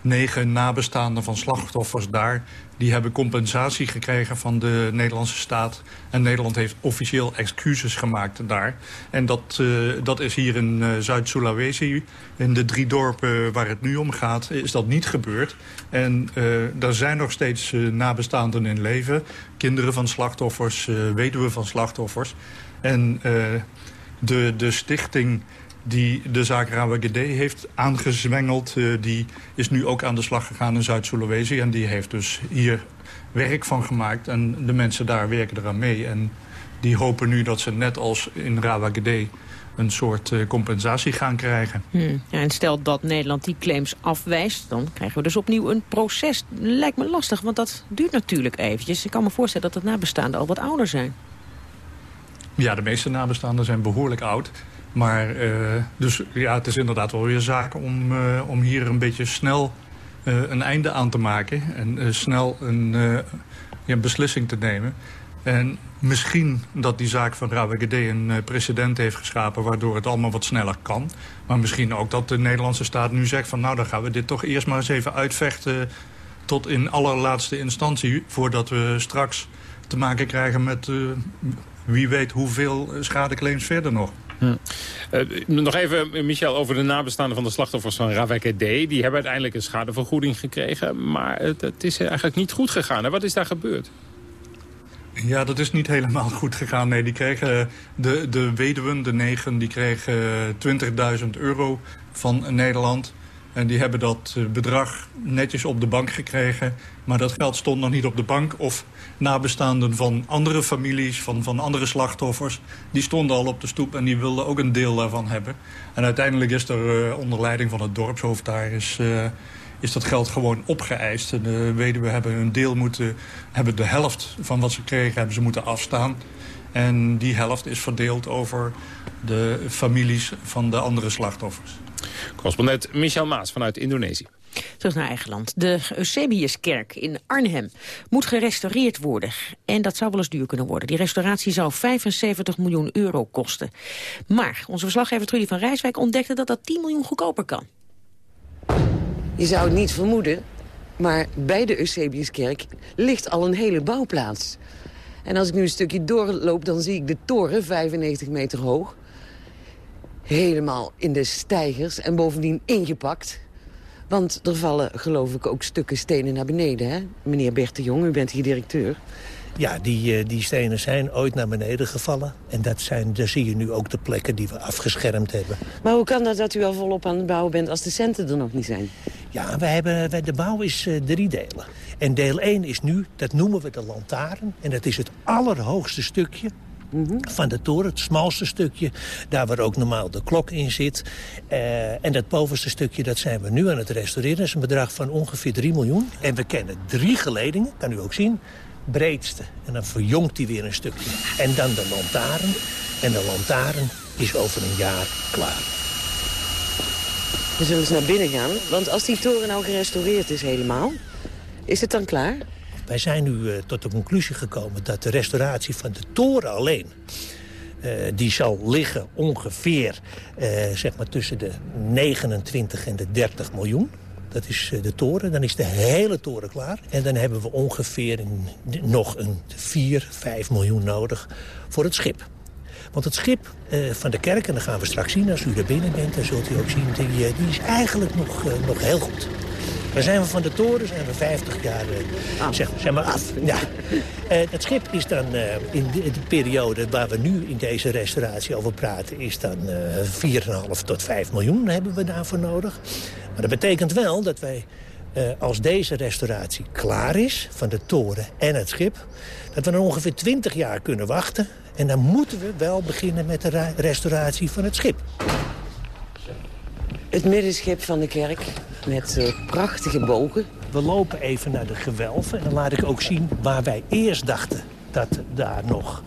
negen nabestaanden van slachtoffers daar... die hebben compensatie gekregen van de Nederlandse staat. En Nederland heeft officieel excuses gemaakt daar. En dat, uh, dat is hier in uh, Zuid-Sulawesi, in de drie dorpen waar het nu om gaat... is dat niet gebeurd. En uh, er zijn nog steeds nabestaanden in leven. Kinderen van slachtoffers, weduwen van slachtoffers. En de, de stichting die de zaak Rawagede heeft aangezwengeld. Uh, die is nu ook aan de slag gegaan in Zuid-Sulawesi. En die heeft dus hier werk van gemaakt. En de mensen daar werken eraan mee. En die hopen nu dat ze net als in Rawagede een soort uh, compensatie gaan krijgen. Hmm. Ja, en stel dat Nederland die claims afwijst... dan krijgen we dus opnieuw een proces. Lijkt me lastig, want dat duurt natuurlijk eventjes. Ik kan me voorstellen dat de nabestaanden al wat ouder zijn. Ja, de meeste nabestaanden zijn behoorlijk oud. Maar uh, dus ja, het is inderdaad wel weer zaak om, uh, om hier een beetje snel een einde aan te maken. En snel een, ja, beslissing te nemen. En misschien dat die zaak van Rawagede een precedent heeft geschapen... waardoor het allemaal wat sneller kan. Maar misschien ook dat de Nederlandse staat nu zegt van... nou, dan gaan we dit toch eerst maar eens even uitvechten... tot in allerlaatste instantie... voordat we straks te maken krijgen met wie weet hoeveel schadeclaims verder nog. Uh, nog even, Michel, over de nabestaanden van de slachtoffers van Rawagede. Die hebben uiteindelijk een schadevergoeding gekregen. Maar het, is eigenlijk niet goed gegaan. Wat is daar gebeurd? Ja, dat is niet helemaal goed gegaan. Nee, die kregen de, de weduwen, de negen, die kregen 20.000 euro van Nederland. En die hebben dat eh, bedrag netjes op de bank gekregen. Maar dat geld stond nog niet op de bank. Of nabestaanden van andere families, van, van andere slachtoffers... die stonden al op de stoep en die wilden ook een deel daarvan hebben. En uiteindelijk is er uh, onder leiding van het dorpshoofd daar... Is, is dat geld gewoon opgeëist. De weduwen hebben hun deel moeten, hebben de helft van wat ze kregen, hebben ze moeten afstaan. En die helft is verdeeld over de families van de andere slachtoffers. Correspondent Michel Maas vanuit Indonesië. Terug naar eigen land. De Eusebiuskerk in Arnhem moet gerestaureerd worden. En dat zou wel eens duur kunnen worden. Die restauratie zou 75 miljoen euro kosten. Maar onze verslaggever Trudy van Rijswijk ontdekte dat dat 10 miljoen goedkoper kan. Je zou het niet vermoeden, maar bij de Eusebiuskerk ligt al een hele bouwplaats. En als ik nu een stukje doorloop, dan zie ik de toren, 95 meter hoog. Helemaal in de stijgers en bovendien ingepakt. Want er vallen, geloof ik, ook stukken stenen naar beneden, hè? Meneer Bert de Jong, u bent hier directeur. Ja, die, eh, die stenen zijn ooit naar beneden gevallen. En dat zijn, daar zie je nu ook de plekken die we afgeschermd hebben. Maar hoe kan dat dat u al volop aan het bouwen bent als de centen er nog niet zijn? Ja, we hebben, de bouw is uh, drie delen. En deel 1 is nu, dat noemen we de lantaarn. En dat is het allerhoogste stukje mhm. van de toren, het smalste stukje. Daar waar ook normaal de klok in zit. Uh, en dat bovenste stukje, dat zijn we nu aan het restaureren. Dat is een bedrag van ongeveer 3 miljoen. En we kennen drie geledingen, kan u ook zien breedste. En dan verjongt hij weer een stukje. En dan de lantaarn. En de lantaarn is over een jaar klaar. We zullen eens naar binnen gaan. Want als die toren nou gerestaureerd is helemaal... is het dan klaar? Wij zijn nu uh, tot de conclusie gekomen dat de restauratie van de toren alleen... Uh, die zal liggen ongeveer uh, zeg maar tussen de 29 en de 30 miljoen. Dat is eh, de toren. Dan is de hele toren klaar. En dan hebben we ongeveer nog een 4, 5 miljoen nodig voor het schip. Want het schip van de kerk, en dat gaan we straks zien als u er binnen bent... dan zult u ook zien, die, die is eigenlijk nog, nog heel goed. Dan zijn we van de toren, zijn we 50 jaar uh, zeg, zeg, maar af. Ja. Het schip is dan uh, in de, de, periode waar we nu in deze restauratie over praten... is dan 4,5 tot 5 miljoen hebben we daarvoor nodig. Maar dat betekent wel dat wij, als deze restauratie klaar is... van de toren en het schip, dat we dan ongeveer 20 jaar kunnen wachten. En dan moeten we wel beginnen met de restauratie van het schip. Het middenschip van de kerk met uh, prachtige bogen. We lopen even naar de gewelven en dan laat ik ook zien waar wij eerst dachten dat daar nog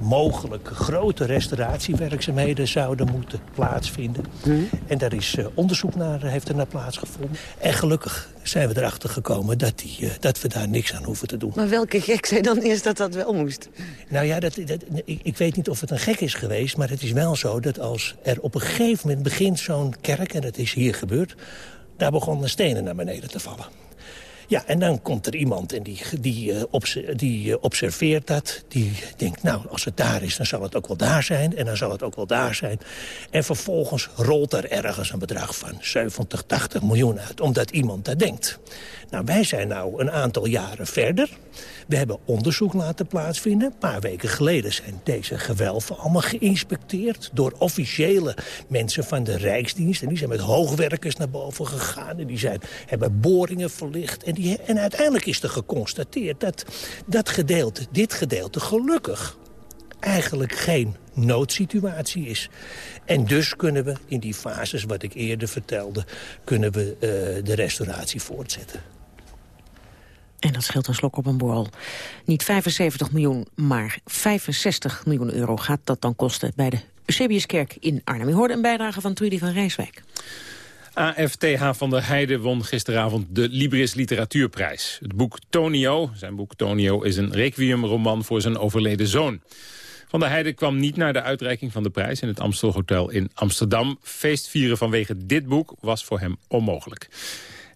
mogelijke grote restauratiewerkzaamheden zouden moeten plaatsvinden. Mhm. En daar is uh, onderzoek naar, heeft er naar plaatsgevonden. En gelukkig zijn we erachter gekomen dat, die, uh, dat we daar niks aan hoeven te doen. Maar welke gek zei dan eerst dat dat wel moest? Nou ja, dat, dat, ik, ik, weet niet of het een gek is geweest... maar het is wel zo dat als er op een gegeven moment begint zo'n kerk... en dat is hier gebeurd, daar begonnen stenen naar beneden te vallen. Ja, en dan komt er iemand en die, die, uh, die uh, observeert dat. Die denkt, nou, als het daar is, dan zal het ook wel daar zijn. En dan zal het ook wel daar zijn. En vervolgens rolt er ergens een bedrag van 70, 80 miljoen uit. Omdat iemand dat denkt. Nou, wij zijn nou een aantal jaren verder. We hebben onderzoek laten plaatsvinden. Een paar weken geleden zijn deze gewelven allemaal geïnspecteerd... door officiële mensen van de Rijksdienst. En die zijn met hoogwerkers naar boven gegaan. En die zijn, hebben boringen verlicht. En, die, en uiteindelijk is er geconstateerd dat dat gedeelte, dit gedeelte, gelukkig eigenlijk geen noodsituatie is. En dus kunnen we in die fases, wat ik eerder vertelde... kunnen we uh, de restauratie voortzetten. En dat scheelt een slok op een borrel. Niet 75 miljoen, maar 65 miljoen euro gaat dat dan kosten... bij de Eusebiuskerk in Arnhem. U hoorde een bijdrage van Trudy van Rijswijk. AFTH van der Heijden won gisteravond de Libris Literatuurprijs. Het boek Tonio, zijn boek Tonio, is een requiemroman voor zijn overleden zoon. Van der Heijden kwam niet naar de uitreiking van de prijs in het Amstelhotel in Amsterdam. Feestvieren vanwege dit boek was voor hem onmogelijk.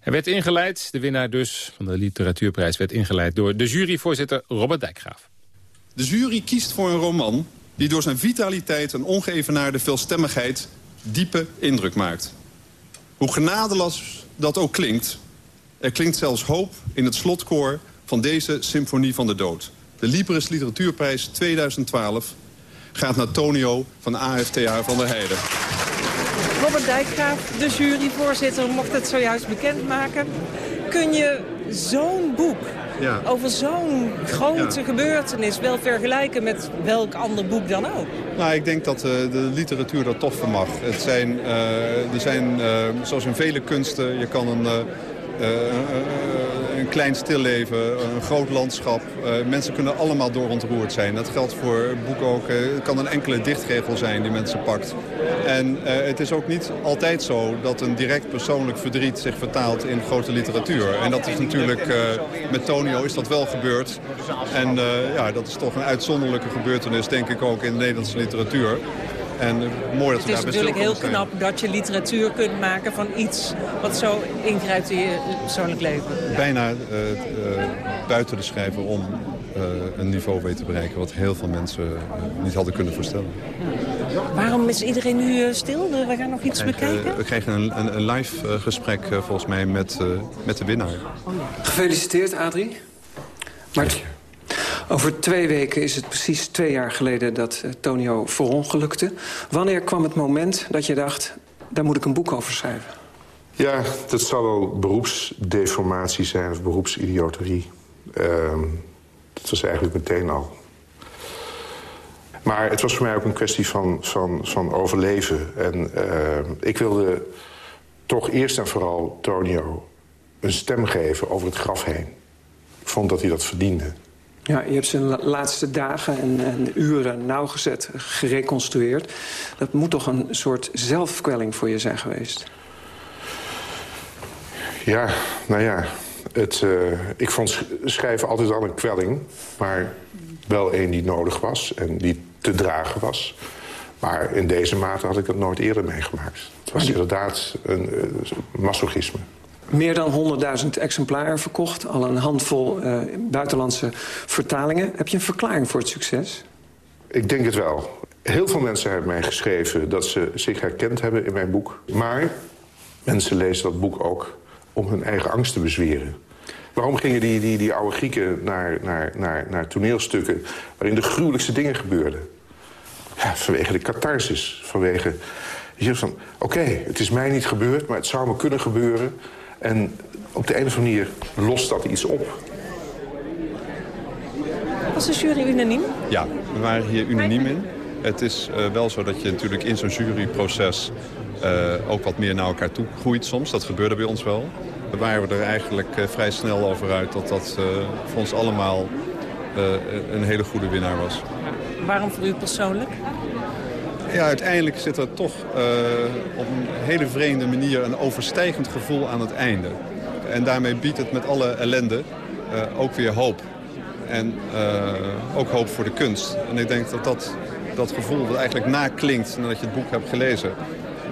Hij werd ingeleid, de winnaar dus van de literatuurprijs werd ingeleid door de juryvoorzitter Robert Dijkgraaf. De jury kiest voor een roman die door zijn vitaliteit en ongeëvenaarde veelstemmigheid diepe indruk maakt. Hoe genadeloos dat ook klinkt, er klinkt zelfs hoop in het slotkoor van deze Symfonie van de Dood. De Libris Literatuurprijs 2012 gaat naar Tonio van AFTH van der Heijden. Robert Dijkgraaf, de juryvoorzitter, mocht het zojuist bekendmaken. Kun je zo'n boek ja. over zo'n grote gebeurtenis wel vergelijken met welk ander boek dan ook? Nou, ik denk dat uh, de literatuur dat toch vermag. Het zijn, uh, er zijn uh, zoals in vele kunsten, je kan een een klein stilleven, een groot landschap. Uh, mensen kunnen allemaal doorontroerd zijn. Dat geldt voor boeken ook. Het kan een enkele dichtregel zijn die mensen pakt. En het is ook niet altijd zo dat een direct persoonlijk verdriet zich vertaalt in grote literatuur. En dat is natuurlijk, met Tonio is dat wel gebeurd. En ja, dat is toch een uitzonderlijke gebeurtenis, denk ik ook, in de Nederlandse literatuur. En mooi dat het is natuurlijk heel knap dat je literatuur kunt maken van iets wat zo ingrijpt in je persoonlijk leven. Bijna uh, uh, buiten de schrijver om uh, een niveau weten te bereiken wat heel veel mensen niet hadden kunnen voorstellen. Waarom is iedereen nu stil? We gaan nog iets bekijken? we kregen een, een, een live gesprek volgens mij met, met de winnaar. Gefeliciteerd Adrie. Maar over twee weken is het precies twee jaar geleden dat uh, Tonio verongelukte. Wanneer kwam het moment dat je dacht, daar moet ik een boek over schrijven? Ja, dat zal wel beroepsdeformatie zijn of beroepsidioterie. Uh, dat was eigenlijk meteen al. Maar het was voor mij ook een kwestie van, van, van overleven. En uh, ik wilde toch eerst en vooral Tonio een stem geven over het graf heen. Ik vond dat hij dat verdiende. Ja, je hebt zijn laatste dagen en, en, uren nauwgezet gereconstrueerd. Dat moet toch een soort zelfkwelling voor je zijn geweest? Ja, nou ja. Het, uh, ik vond schrijven altijd al een kwelling. Maar wel een die nodig was en die te dragen was. Maar in deze mate had ik het nooit eerder meegemaakt. Het was inderdaad een uh, masochisme. Meer dan 100.000 exemplaren verkocht. Al een handvol uh, buitenlandse vertalingen. Heb je een verklaring voor het succes? Ik denk het wel. Heel veel mensen hebben mij geschreven dat ze zich herkend hebben in mijn boek. Maar mensen lezen dat boek ook om hun eigen angst te bezweren. Waarom gingen die, die, die oude Grieken naar, naar, naar, naar toneelstukken... waarin de gruwelijkste dingen gebeurden? Ja, vanwege de catharsis. Vanwege... Oké, okay, het is mij niet gebeurd, maar het zou me kunnen gebeuren. En op de een of andere manier lost dat iets op. Was de jury unaniem? Ja, we waren hier unaniem in. Het is uh, wel zo dat je natuurlijk in zo'n juryproces uh, ook wat meer naar elkaar toe groeit soms. Dat gebeurde bij ons wel. We waren er eigenlijk uh, vrij snel over uit dat dat voor ons allemaal een hele goede winnaar was. Waarom voor u persoonlijk? Ja, uiteindelijk zit er toch uh, op een hele vreemde manier een overstijgend gevoel aan het einde. En daarmee biedt het met alle ellende uh, ook weer hoop. En uh, ook hoop voor de kunst. En ik denk dat dat, dat gevoel dat eigenlijk naklinkt nadat je het boek hebt gelezen...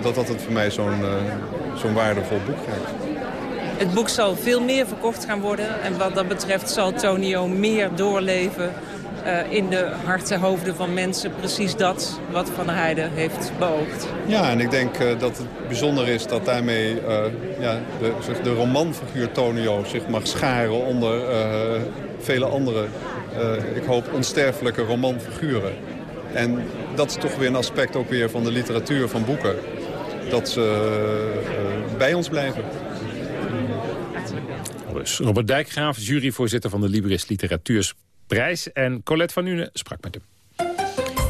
dat dat het voor mij zo'n zo'n waardevol boek krijgt. Het boek zal veel meer verkocht gaan worden. En wat dat betreft zal Tonio meer doorleven uh, in de harten, hoofden van mensen precies dat wat Van der Heijden heeft beoogd. Ja, en ik denk uh, dat het bijzonder is dat daarmee uh, ja, de, de romanfiguur Tonio zich mag scharen onder vele andere, ik hoop, onsterfelijke romanfiguren. En dat is toch weer een aspect ook weer van de literatuur van boeken. Dat ze bij ons blijven. Robert Dijkgraaf, juryvoorzitter van de Libris Literatuurs prijs. En Colette van Nuenen sprak met hem.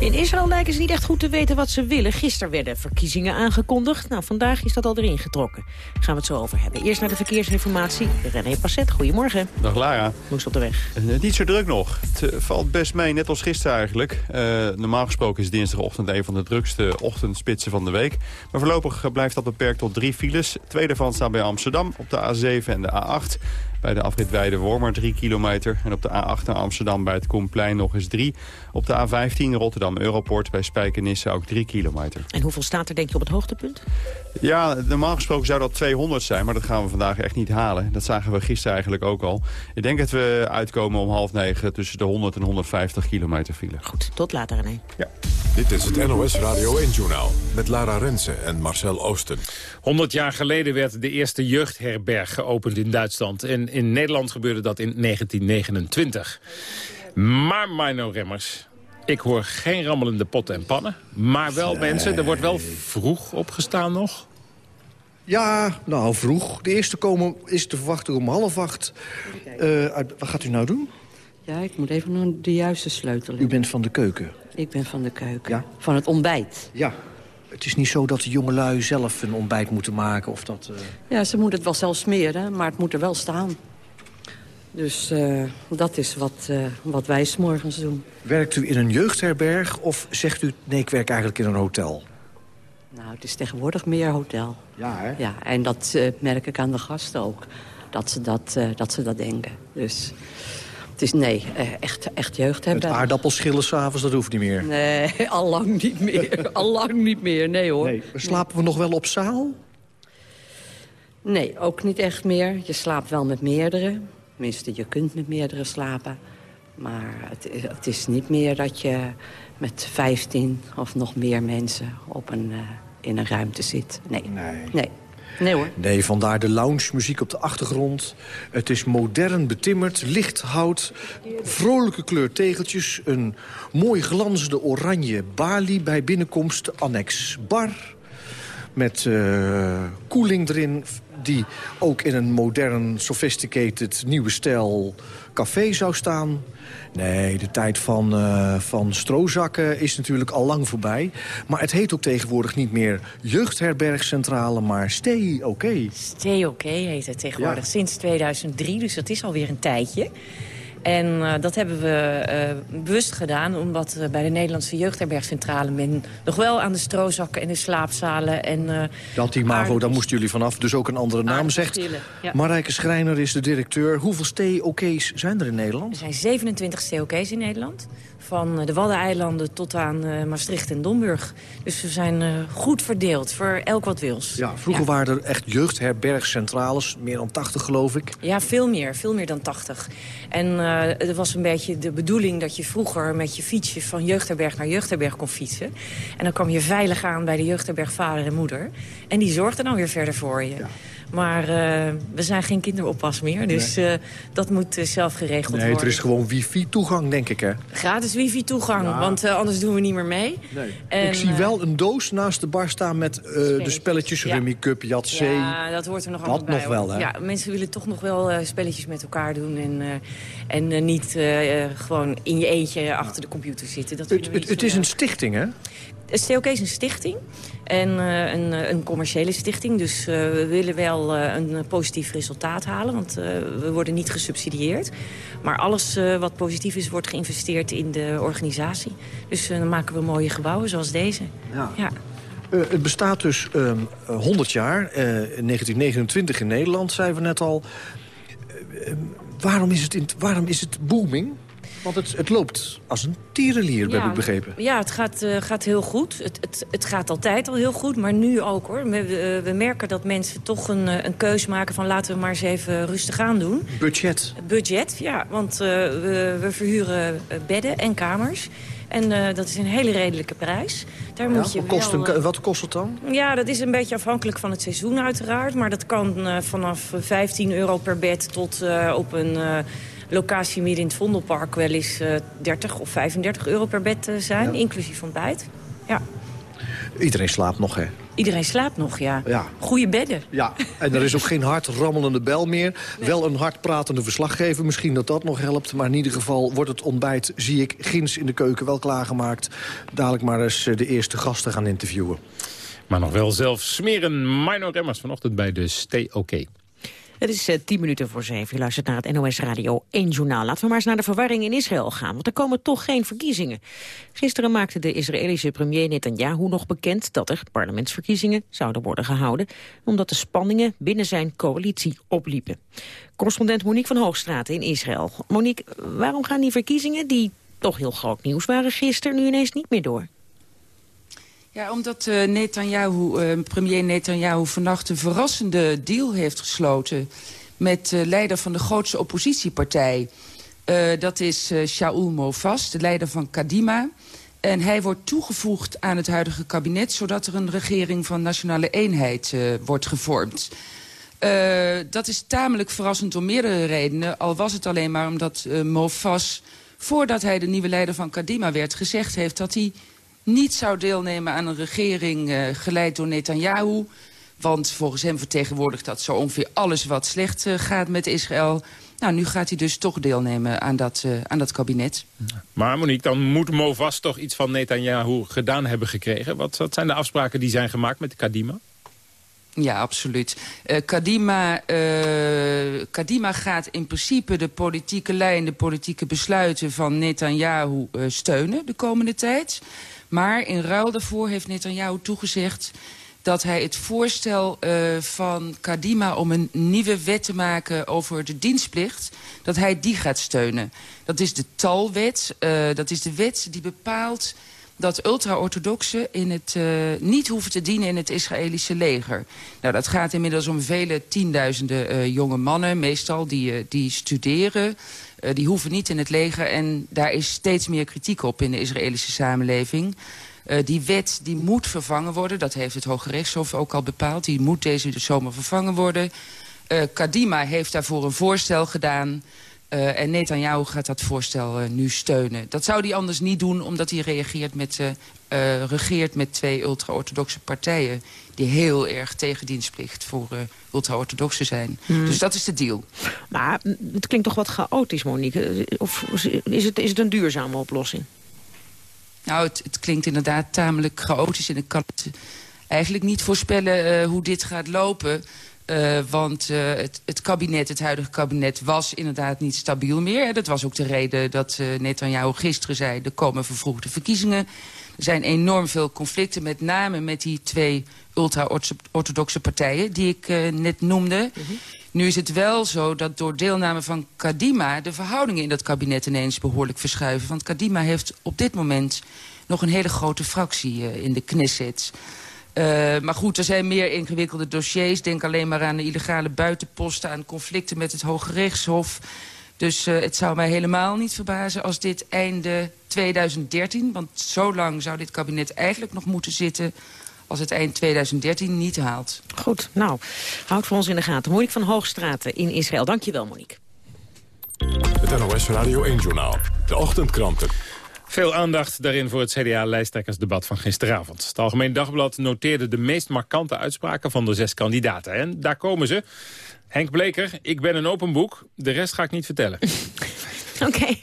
In Israël lijken ze niet echt goed te weten wat ze willen. Gisteren werden verkiezingen aangekondigd. Nou, vandaag is dat al erin getrokken. Daar gaan we het zo over hebben. Eerst naar de verkeersinformatie. René Passet, goedemorgen. Dag Lara. Moest op de weg? Uh, niet zo druk nog. Het uh, valt best mee, net als gisteren eigenlijk. Uh, normaal gesproken is dinsdagochtend een van de drukste ochtendspitsen van de week. Maar voorlopig blijft dat beperkt tot drie files. Twee daarvan staan bij Amsterdam op de A7 en de A8. Bij de afrit Weide-Wormer 3 kilometer. En op de A8 naar Amsterdam bij het Koenplein nog eens 3. Op de A15 Rotterdam-Europort bij Spijkenisse ook 3 kilometer. En hoeveel staat er denk je op het hoogtepunt? Ja, normaal gesproken zou dat 200 zijn, maar dat gaan we vandaag echt niet halen. Dat zagen we gisteren eigenlijk ook al. Ik denk dat we uitkomen om half negen tussen de 100 en 150 kilometer file. Goed, tot later René. Ja. Dit is het NOS Radio 1-journaal met Lara Rensen en Marcel Oosten. 100 jaar geleden werd de eerste jeugdherberg geopend in Duitsland. En in Nederland gebeurde dat in 1929. Maar Mino Remmers, ik hoor geen rammelende potten en pannen. Maar wel mensen, er wordt wel vroeg opgestaan nog. Ja, nou vroeg. De eerste komen is te verwachten om half acht. Uh, wat gaat u nou doen? Ja, ik moet even nog de juiste sleutel U bent van de keuken? Ik ben van de keuken. Ja? Van het ontbijt. Ja. Het is niet zo dat de jongelui zelf een ontbijt moeten maken of dat... Uh... Ja, ze moeten het wel zelf smeren, maar het moet er wel staan. Dus uh, dat is wat, uh, wat wij s'morgens doen. Werkt u in een jeugdherberg of zegt u... nee, ik werk eigenlijk in een hotel? Nou, het is tegenwoordig meer hotel. Ja, hè? Ja, en dat uh, merk ik aan de gasten ook. Dat ze dat, dat, ze dat denken. Dus het is, nee, echt, echt jeugdherberg. Het aardappelschillen s'avonds, dat hoeft niet meer? Nee, allang niet meer. allang niet meer, nee hoor. Nee. Slapen we nog wel op zaal? Nee, ook niet echt meer. Je slaapt wel met meerdere. Tenminste, je kunt met meerdere slapen. Maar het, het, is niet meer dat je met 15 of nog meer mensen op een, uh, in een ruimte zit. Nee. nee. Nee. Nee hoor. Nee, vandaar de lounge muziek op de achtergrond. Het is modern betimmerd, licht hout, vrolijke kleurtegeltjes... een mooi glanzende oranje balie bij binnenkomst, annex bar... met uh, koeling erin, die ook in een modern, sophisticated, nieuwe stijl café zou staan. Nee, de tijd van, uh, van strozakken is natuurlijk al lang voorbij. Maar het heet ook tegenwoordig niet meer jeugdherbergcentrale, maar Stay OK. Okay. Stay OK okay heet het tegenwoordig, ja. sinds 2003, dus dat is alweer een tijdje. En uh, dat hebben we uh, bewust gedaan, omdat uh, bij de Nederlandse jeugdherbergcentrale... men nog wel aan de strozakken en de slaapzalen en... dat die MAVO, daar moesten jullie vanaf, dus ook een andere naam zegt. Ja. Marijke Schreiner is de directeur. Hoeveel stay-oké's zijn er in Nederland? Er zijn 27 stay-oké's in Nederland. Van de Waddeneilanden tot aan Maastricht en Domburg. Dus we zijn goed verdeeld voor elk wat wils. Ja, vroeger ja. waren er echt jeugdherbergcentrales. Meer dan 80 geloof ik. Ja, veel meer. Veel meer dan 80. En het was een beetje de bedoeling dat je vroeger met je fietsje... van jeugdherberg naar jeugdherberg kon fietsen. En dan kwam je veilig aan bij de jeugdherberg vader en moeder. En die zorgden dan weer verder voor je. Ja. Maar uh, we zijn geen kinderoppas meer, dus nee. uh, dat moet uh, zelf geregeld nee, worden. er is gewoon wifi-toegang, denk ik, hè? Gratis wifi-toegang, ja. want anders doen we niet meer mee. Nee. En, ik zie wel een doos naast de bar staan met de spelletjes ja. Rummy Cup, Yatzee. Ja, dat hoort er nog dat bij. nog wel, hè? Ja, mensen willen toch nog wel spelletjes met elkaar doen en, en niet gewoon in je eentje achter de computer zitten. Dat het het, het is een stichting, hè? STOK is een stichting. En uh, een, een, commerciële stichting. Dus uh, we willen wel uh, een positief resultaat halen. Want we worden niet gesubsidieerd. Maar alles wat positief is, wordt geïnvesteerd in de organisatie. Dus dan maken we mooie gebouwen zoals deze. Ja. ja. het bestaat dus um, 100 jaar. in 1929 in Nederland, zeiden we net al. Waarom, is het in, waarom is het booming? Want het, het, loopt als een tierenlier, ja, heb ik begrepen. Ja, het gaat, uh, gaat heel goed. Het, het, het, gaat altijd al heel goed, maar nu ook hoor. We, we, we merken dat mensen toch een, een keus maken van laten we maar eens even rustig aan doen. Budget. Budget, ja. Want uh, we, we verhuren bedden en kamers. En uh, dat is een hele redelijke prijs. Daar ja, moet je wat, kost wel, een, wat kost het dan? Ja, dat is een beetje afhankelijk van het seizoen uiteraard. Maar dat kan uh, vanaf 15 euro per bed tot uh, op een locatie midden in het Vondelpark wel eens uh, 30 of 35 euro per bed zijn, ja. inclusief ontbijt. Ja. Iedereen slaapt nog, hè? Iedereen slaapt nog, ja. Ja. Goeie bedden. Ja, en er is ook geen hard rammelende bel meer. Wel een hard pratende verslaggever, misschien dat dat nog helpt. Maar in ieder geval wordt het ontbijt, zie ik, ginds in de keuken wel klaargemaakt. Dadelijk maar eens eh, de eerste gasten gaan interviewen. Maar nog wel zelf smeren. Minor Remmers vanochtend bij de Stay OK. Het is uh, tien minuten voor zeven. Je luistert naar het NOS Radio 1 Journaal. Laten we maar eens naar de verwarring in Israël gaan. Want er komen toch geen verkiezingen. Gisteren maakte de Israëlische premier Netanyahu nog bekend... dat er parlementsverkiezingen zouden worden gehouden... omdat de spanningen binnen zijn coalitie opliepen. Correspondent Monique van Hoogstraat in Israël. Monique, waarom gaan die verkiezingen, die toch heel groot nieuws waren gisteren... nu ineens niet meer door? Ja, omdat uh, Netanyahu, uh, premier Netanyahu vannacht een verrassende deal heeft gesloten... met de leider van de grootste oppositiepartij. Dat is Shaul Mofas, de leider van Kadima. En hij wordt toegevoegd aan het huidige kabinet... zodat er een regering van nationale eenheid wordt gevormd. dat is tamelijk verrassend om meerdere redenen. Al was het alleen maar omdat Mofas, voordat hij de nieuwe leider van Kadima werd... gezegd heeft dat hij niet zou deelnemen aan een regering uh, geleid door Netanyahu. Want volgens hem vertegenwoordigt dat zo ongeveer alles wat slecht uh, gaat met Israël. Nou, nu gaat hij dus toch deelnemen aan dat, uh, aan dat kabinet. Maar Monique, dan moet Mo vast toch iets van Netanyahu gedaan hebben gekregen. Wat, wat zijn de afspraken die zijn gemaakt met Kadima? Ja, absoluut. Uh, Kadima, uh, Kadima gaat in principe de politieke lijn, de politieke besluiten van Netanyahu uh, steunen de komende tijd. Maar in ruil daarvoor heeft Netanyahu toegezegd dat hij het voorstel uh, van Kadima om een nieuwe wet te maken over de dienstplicht, dat hij die gaat steunen. Dat is de talwet, uh, dat is de wet die bepaalt dat ultra-orthodoxen uh, niet hoeven te dienen in het Israëlische leger. Nou, dat gaat inmiddels om vele tienduizenden uh, jonge mannen, meestal, die, uh, die studeren. Die hoeven niet in het leger en daar is steeds meer kritiek op in de Israëlische samenleving. Die wet die moet vervangen worden, dat heeft het Hoge Rechtshof ook al bepaald. Die moet deze de zomer vervangen worden. Kadima heeft daarvoor een voorstel gedaan... Uh, en Netanyahu gaat dat voorstel uh, nu steunen. Dat zou hij anders niet doen, omdat hij reageert met, uh, regeert met twee ultra-orthodoxe partijen... die heel erg tegen dienstplicht voor ultra-orthodoxen zijn. Hmm. Dus dat is de deal. Maar het klinkt toch wat chaotisch, Monique? Of is het, is het een duurzame oplossing? Nou, het, het klinkt inderdaad tamelijk chaotisch... en ik kan het eigenlijk niet voorspellen hoe dit gaat lopen... Uh, want uh, het, het, kabinet, het huidige kabinet, was inderdaad niet stabiel meer. Dat was ook de reden dat uh, Netanyahu gisteren zei... er komen vervroegde verkiezingen. Er zijn enorm veel conflicten, met name met die twee ultra-orthodoxe partijen... die ik net noemde. -hmm. Nu is het wel zo dat door deelname van Kadima... de verhoudingen in dat kabinet ineens behoorlijk verschuiven. Want Kadima heeft op dit moment nog een hele grote fractie in de Knesset... Uh, maar goed, er zijn meer ingewikkelde dossiers. Denk alleen maar aan de illegale buitenposten... aan conflicten met het Hoge Rechtshof. Dus uh, het zou mij helemaal niet verbazen als dit einde 2013... want zo lang zou dit kabinet eigenlijk nog moeten zitten... als het eind 2013 niet haalt. Goed, nou, houd voor ons in de gaten. Monique van Hoogstraten in Israël. Dank je wel, Monique. Het NOS Radio 1-journaal. De ochtendkranten. Veel aandacht daarin voor het CDA-lijsttrekkersdebat van gisteravond. Het Algemeen Dagblad noteerde de meest markante uitspraken van de zes kandidaten. En daar komen ze. Henk Bleker, ik ben een open boek. De rest ga ik niet vertellen. Oké. Okay.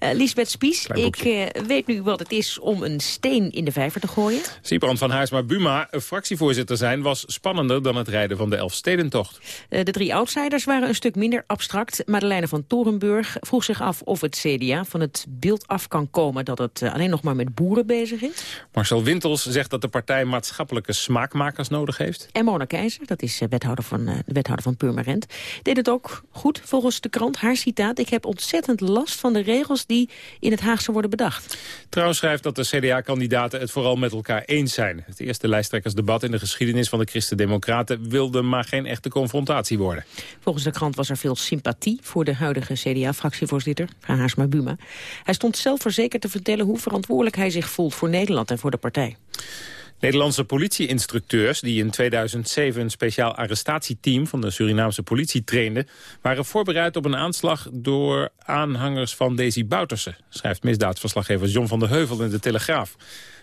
Uh, Lisbeth Spies, ik uh, weet nu wat het is om een steen in de vijver te gooien. Siebrand van Haarsma-Buma, fractievoorzitter zijn... was spannender dan het rijden van de Elfstedentocht. Uh, de drie outsiders waren een stuk minder abstract. Madeleine van Torenburg vroeg zich af of het CDA van het beeld af kan komen... dat het alleen nog maar met boeren bezig is. Marcel Wintels zegt dat de partij maatschappelijke smaakmakers nodig heeft. En Mona Keizer, dat is wethouder van, de wethouder van Purmerend, deed het ook goed volgens de krant. Haar citaat, ik heb ontzettend last van de regels die in het Haagse worden bedacht. Trouwens schrijft dat de CDA-kandidaten het vooral met elkaar eens zijn. Het eerste lijsttrekkersdebat in de geschiedenis van de Christen-Democraten wilde maar geen echte confrontatie worden. Volgens de krant was er veel sympathie voor de huidige CDA-fractievoorzitter, Haarsma Buma. Hij stond zelfverzekerd te vertellen hoe verantwoordelijk hij zich voelt voor Nederland en voor de partij. Nederlandse politieinstructeurs die in 2007 een speciaal arrestatieteam van de Surinaamse politie trainden, waren voorbereid op een aanslag door aanhangers van Daisy Bouterse, schrijft misdaadverslaggever John van der Heuvel in de Telegraaf.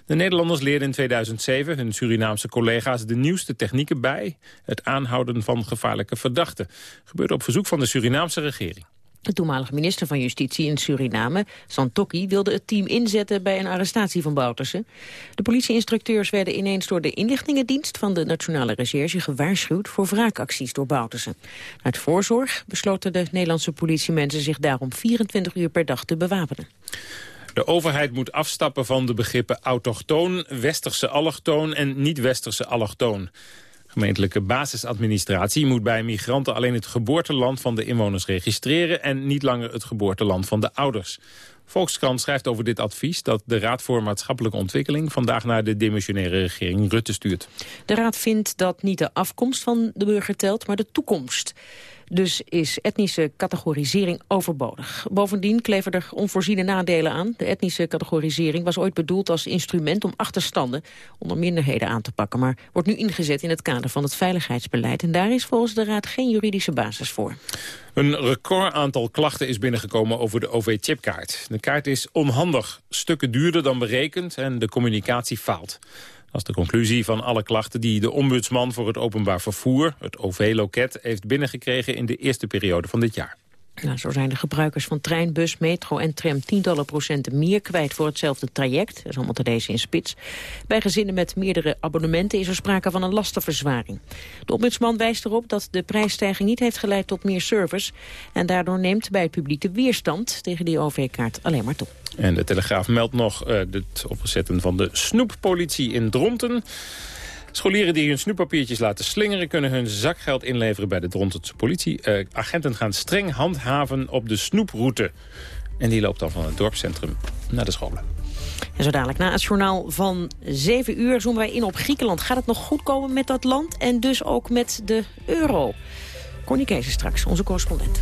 De Nederlanders leerden in 2007 hun Surinaamse collega's de nieuwste technieken bij, het aanhouden van gevaarlijke verdachten. Gebeurde op verzoek van de Surinaamse regering. De toenmalige minister van Justitie in Suriname, Santokki, wilde het team inzetten bij een arrestatie van Boutersen. De politieinstructeurs werden ineens door de inlichtingendienst van de Nationale Recherche gewaarschuwd voor wraakacties door Boutersen. Uit voorzorg besloten de Nederlandse politiemensen zich daarom 24 uur per dag te bewapenen. De overheid moet afstappen van de begrippen autochtoon, westerse allochtoon en niet-westerse allochtoon. Gemeentelijke basisadministratie moet bij migranten alleen het geboorteland van de inwoners registreren en niet langer het geboorteland van de ouders. Volkskrant schrijft over dit advies dat de Raad voor Maatschappelijke Ontwikkeling vandaag naar de demissionaire regering Rutte stuurt. De Raad vindt dat niet de afkomst van de burger telt, maar de toekomst. Dus is etnische categorisering overbodig. Bovendien kleven er onvoorziene nadelen aan. De etnische categorisering was ooit bedoeld als instrument om achterstanden onder minderheden aan te pakken, maar wordt nu ingezet in het kader van het veiligheidsbeleid. En daar is volgens de Raad geen juridische basis voor. Een record aantal klachten is binnengekomen over de OV-chipkaart. De kaart is onhandig, stukken duurder dan berekend en de communicatie faalt. Dat is de conclusie van alle klachten die de ombudsman voor het openbaar vervoer, het OV-loket, heeft binnengekregen in de eerste periode van dit jaar. Nou, zo zijn de gebruikers van trein, bus, metro en tram tientallen procenten meer kwijt voor hetzelfde traject. Dat is allemaal te deze in spits. Bij gezinnen met meerdere abonnementen is er sprake van een lastenverzwaring. De ombudsman wijst erop dat de prijsstijging niet heeft geleid tot meer service. En daardoor neemt bij het publiek de weerstand tegen die OV-kaart alleen maar toe. En de Telegraaf meldt nog uh, het opzetten van de snoeppolitie in Dronten. Scholieren die hun snoeppapiertjes laten slingeren... kunnen hun zakgeld inleveren bij de Drontense politie. Uh, agenten gaan streng handhaven op de snoeproute. En die loopt dan van het dorpscentrum naar de scholen. En zo dadelijk na het journaal van 7 uur zoomen wij in op Griekenland. Gaat het nog goed komen met dat land en dus ook met de euro? Connie Kees straks, onze correspondent.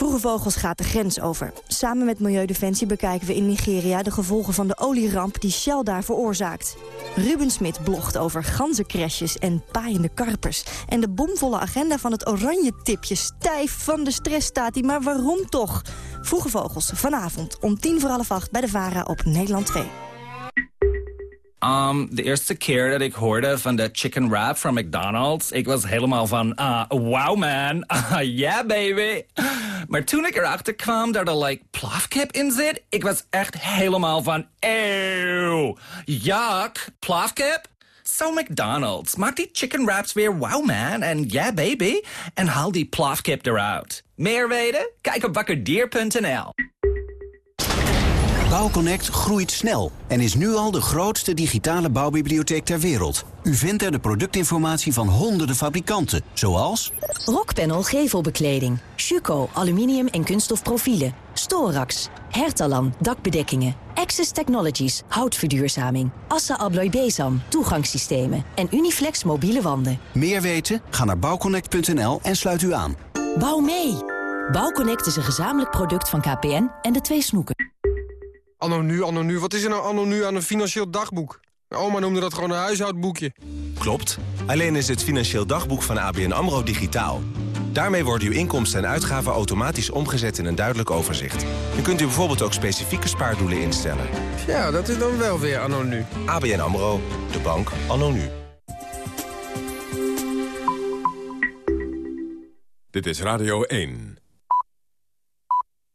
Vroege Vogels gaat de grens over. Samen met Milieudefensie bekijken we in Nigeria de gevolgen van de olieramp die Shell daar veroorzaakt. Ruben Smit blogt over ganzencrashes en paaiende karpers. En de bomvolle agenda van het oranje tipje stijf van de stress staat hij. Maar waarom toch? Vroege Vogels, vanavond om tien voor half acht bij de VARA op Nederland 2. Um, de eerste keer dat ik hoorde van de chicken wrap van McDonald's... ik was helemaal van, uh, wow man, uh, yeah baby. Maar toen ik erachter kwam dat er like plafkip in zit... ik was echt helemaal van, eeuw, yuck, plafkip? So McDonald's, maak die chicken wraps weer wow man en yeah baby... en haal die plafkip eruit. Meer weten? Kijk op wakkerdier.nl. Bouwconnect groeit snel en is nu al de grootste digitale bouwbibliotheek ter wereld. U vindt er de productinformatie van honderden fabrikanten, zoals... Rockpanel gevelbekleding, Schuko aluminium en kunststof profielen, Storax, Hertalan dakbedekkingen, Access Technologies houtverduurzaming, Assa Abloy Besam toegangssystemen en Uniflex mobiele wanden. Meer weten? Ga naar bouwconnect.nl en sluit u aan. Bouw mee! Bouwconnect is een gezamenlijk product van KPN en de twee snoeken. Anno nu, anno nu. Wat is er nou anno nu aan een financieel dagboek? Oma noemde dat gewoon een huishoudboekje. Klopt. Alleen is het financieel dagboek van ABN AMRO digitaal. Daarmee worden uw inkomsten en uitgaven automatisch omgezet in een duidelijk overzicht. U kunt u bijvoorbeeld ook specifieke spaardoelen instellen. Ja, dat is dan wel weer anno nu. ABN AMRO, de bank anno nu. Dit is Radio 1.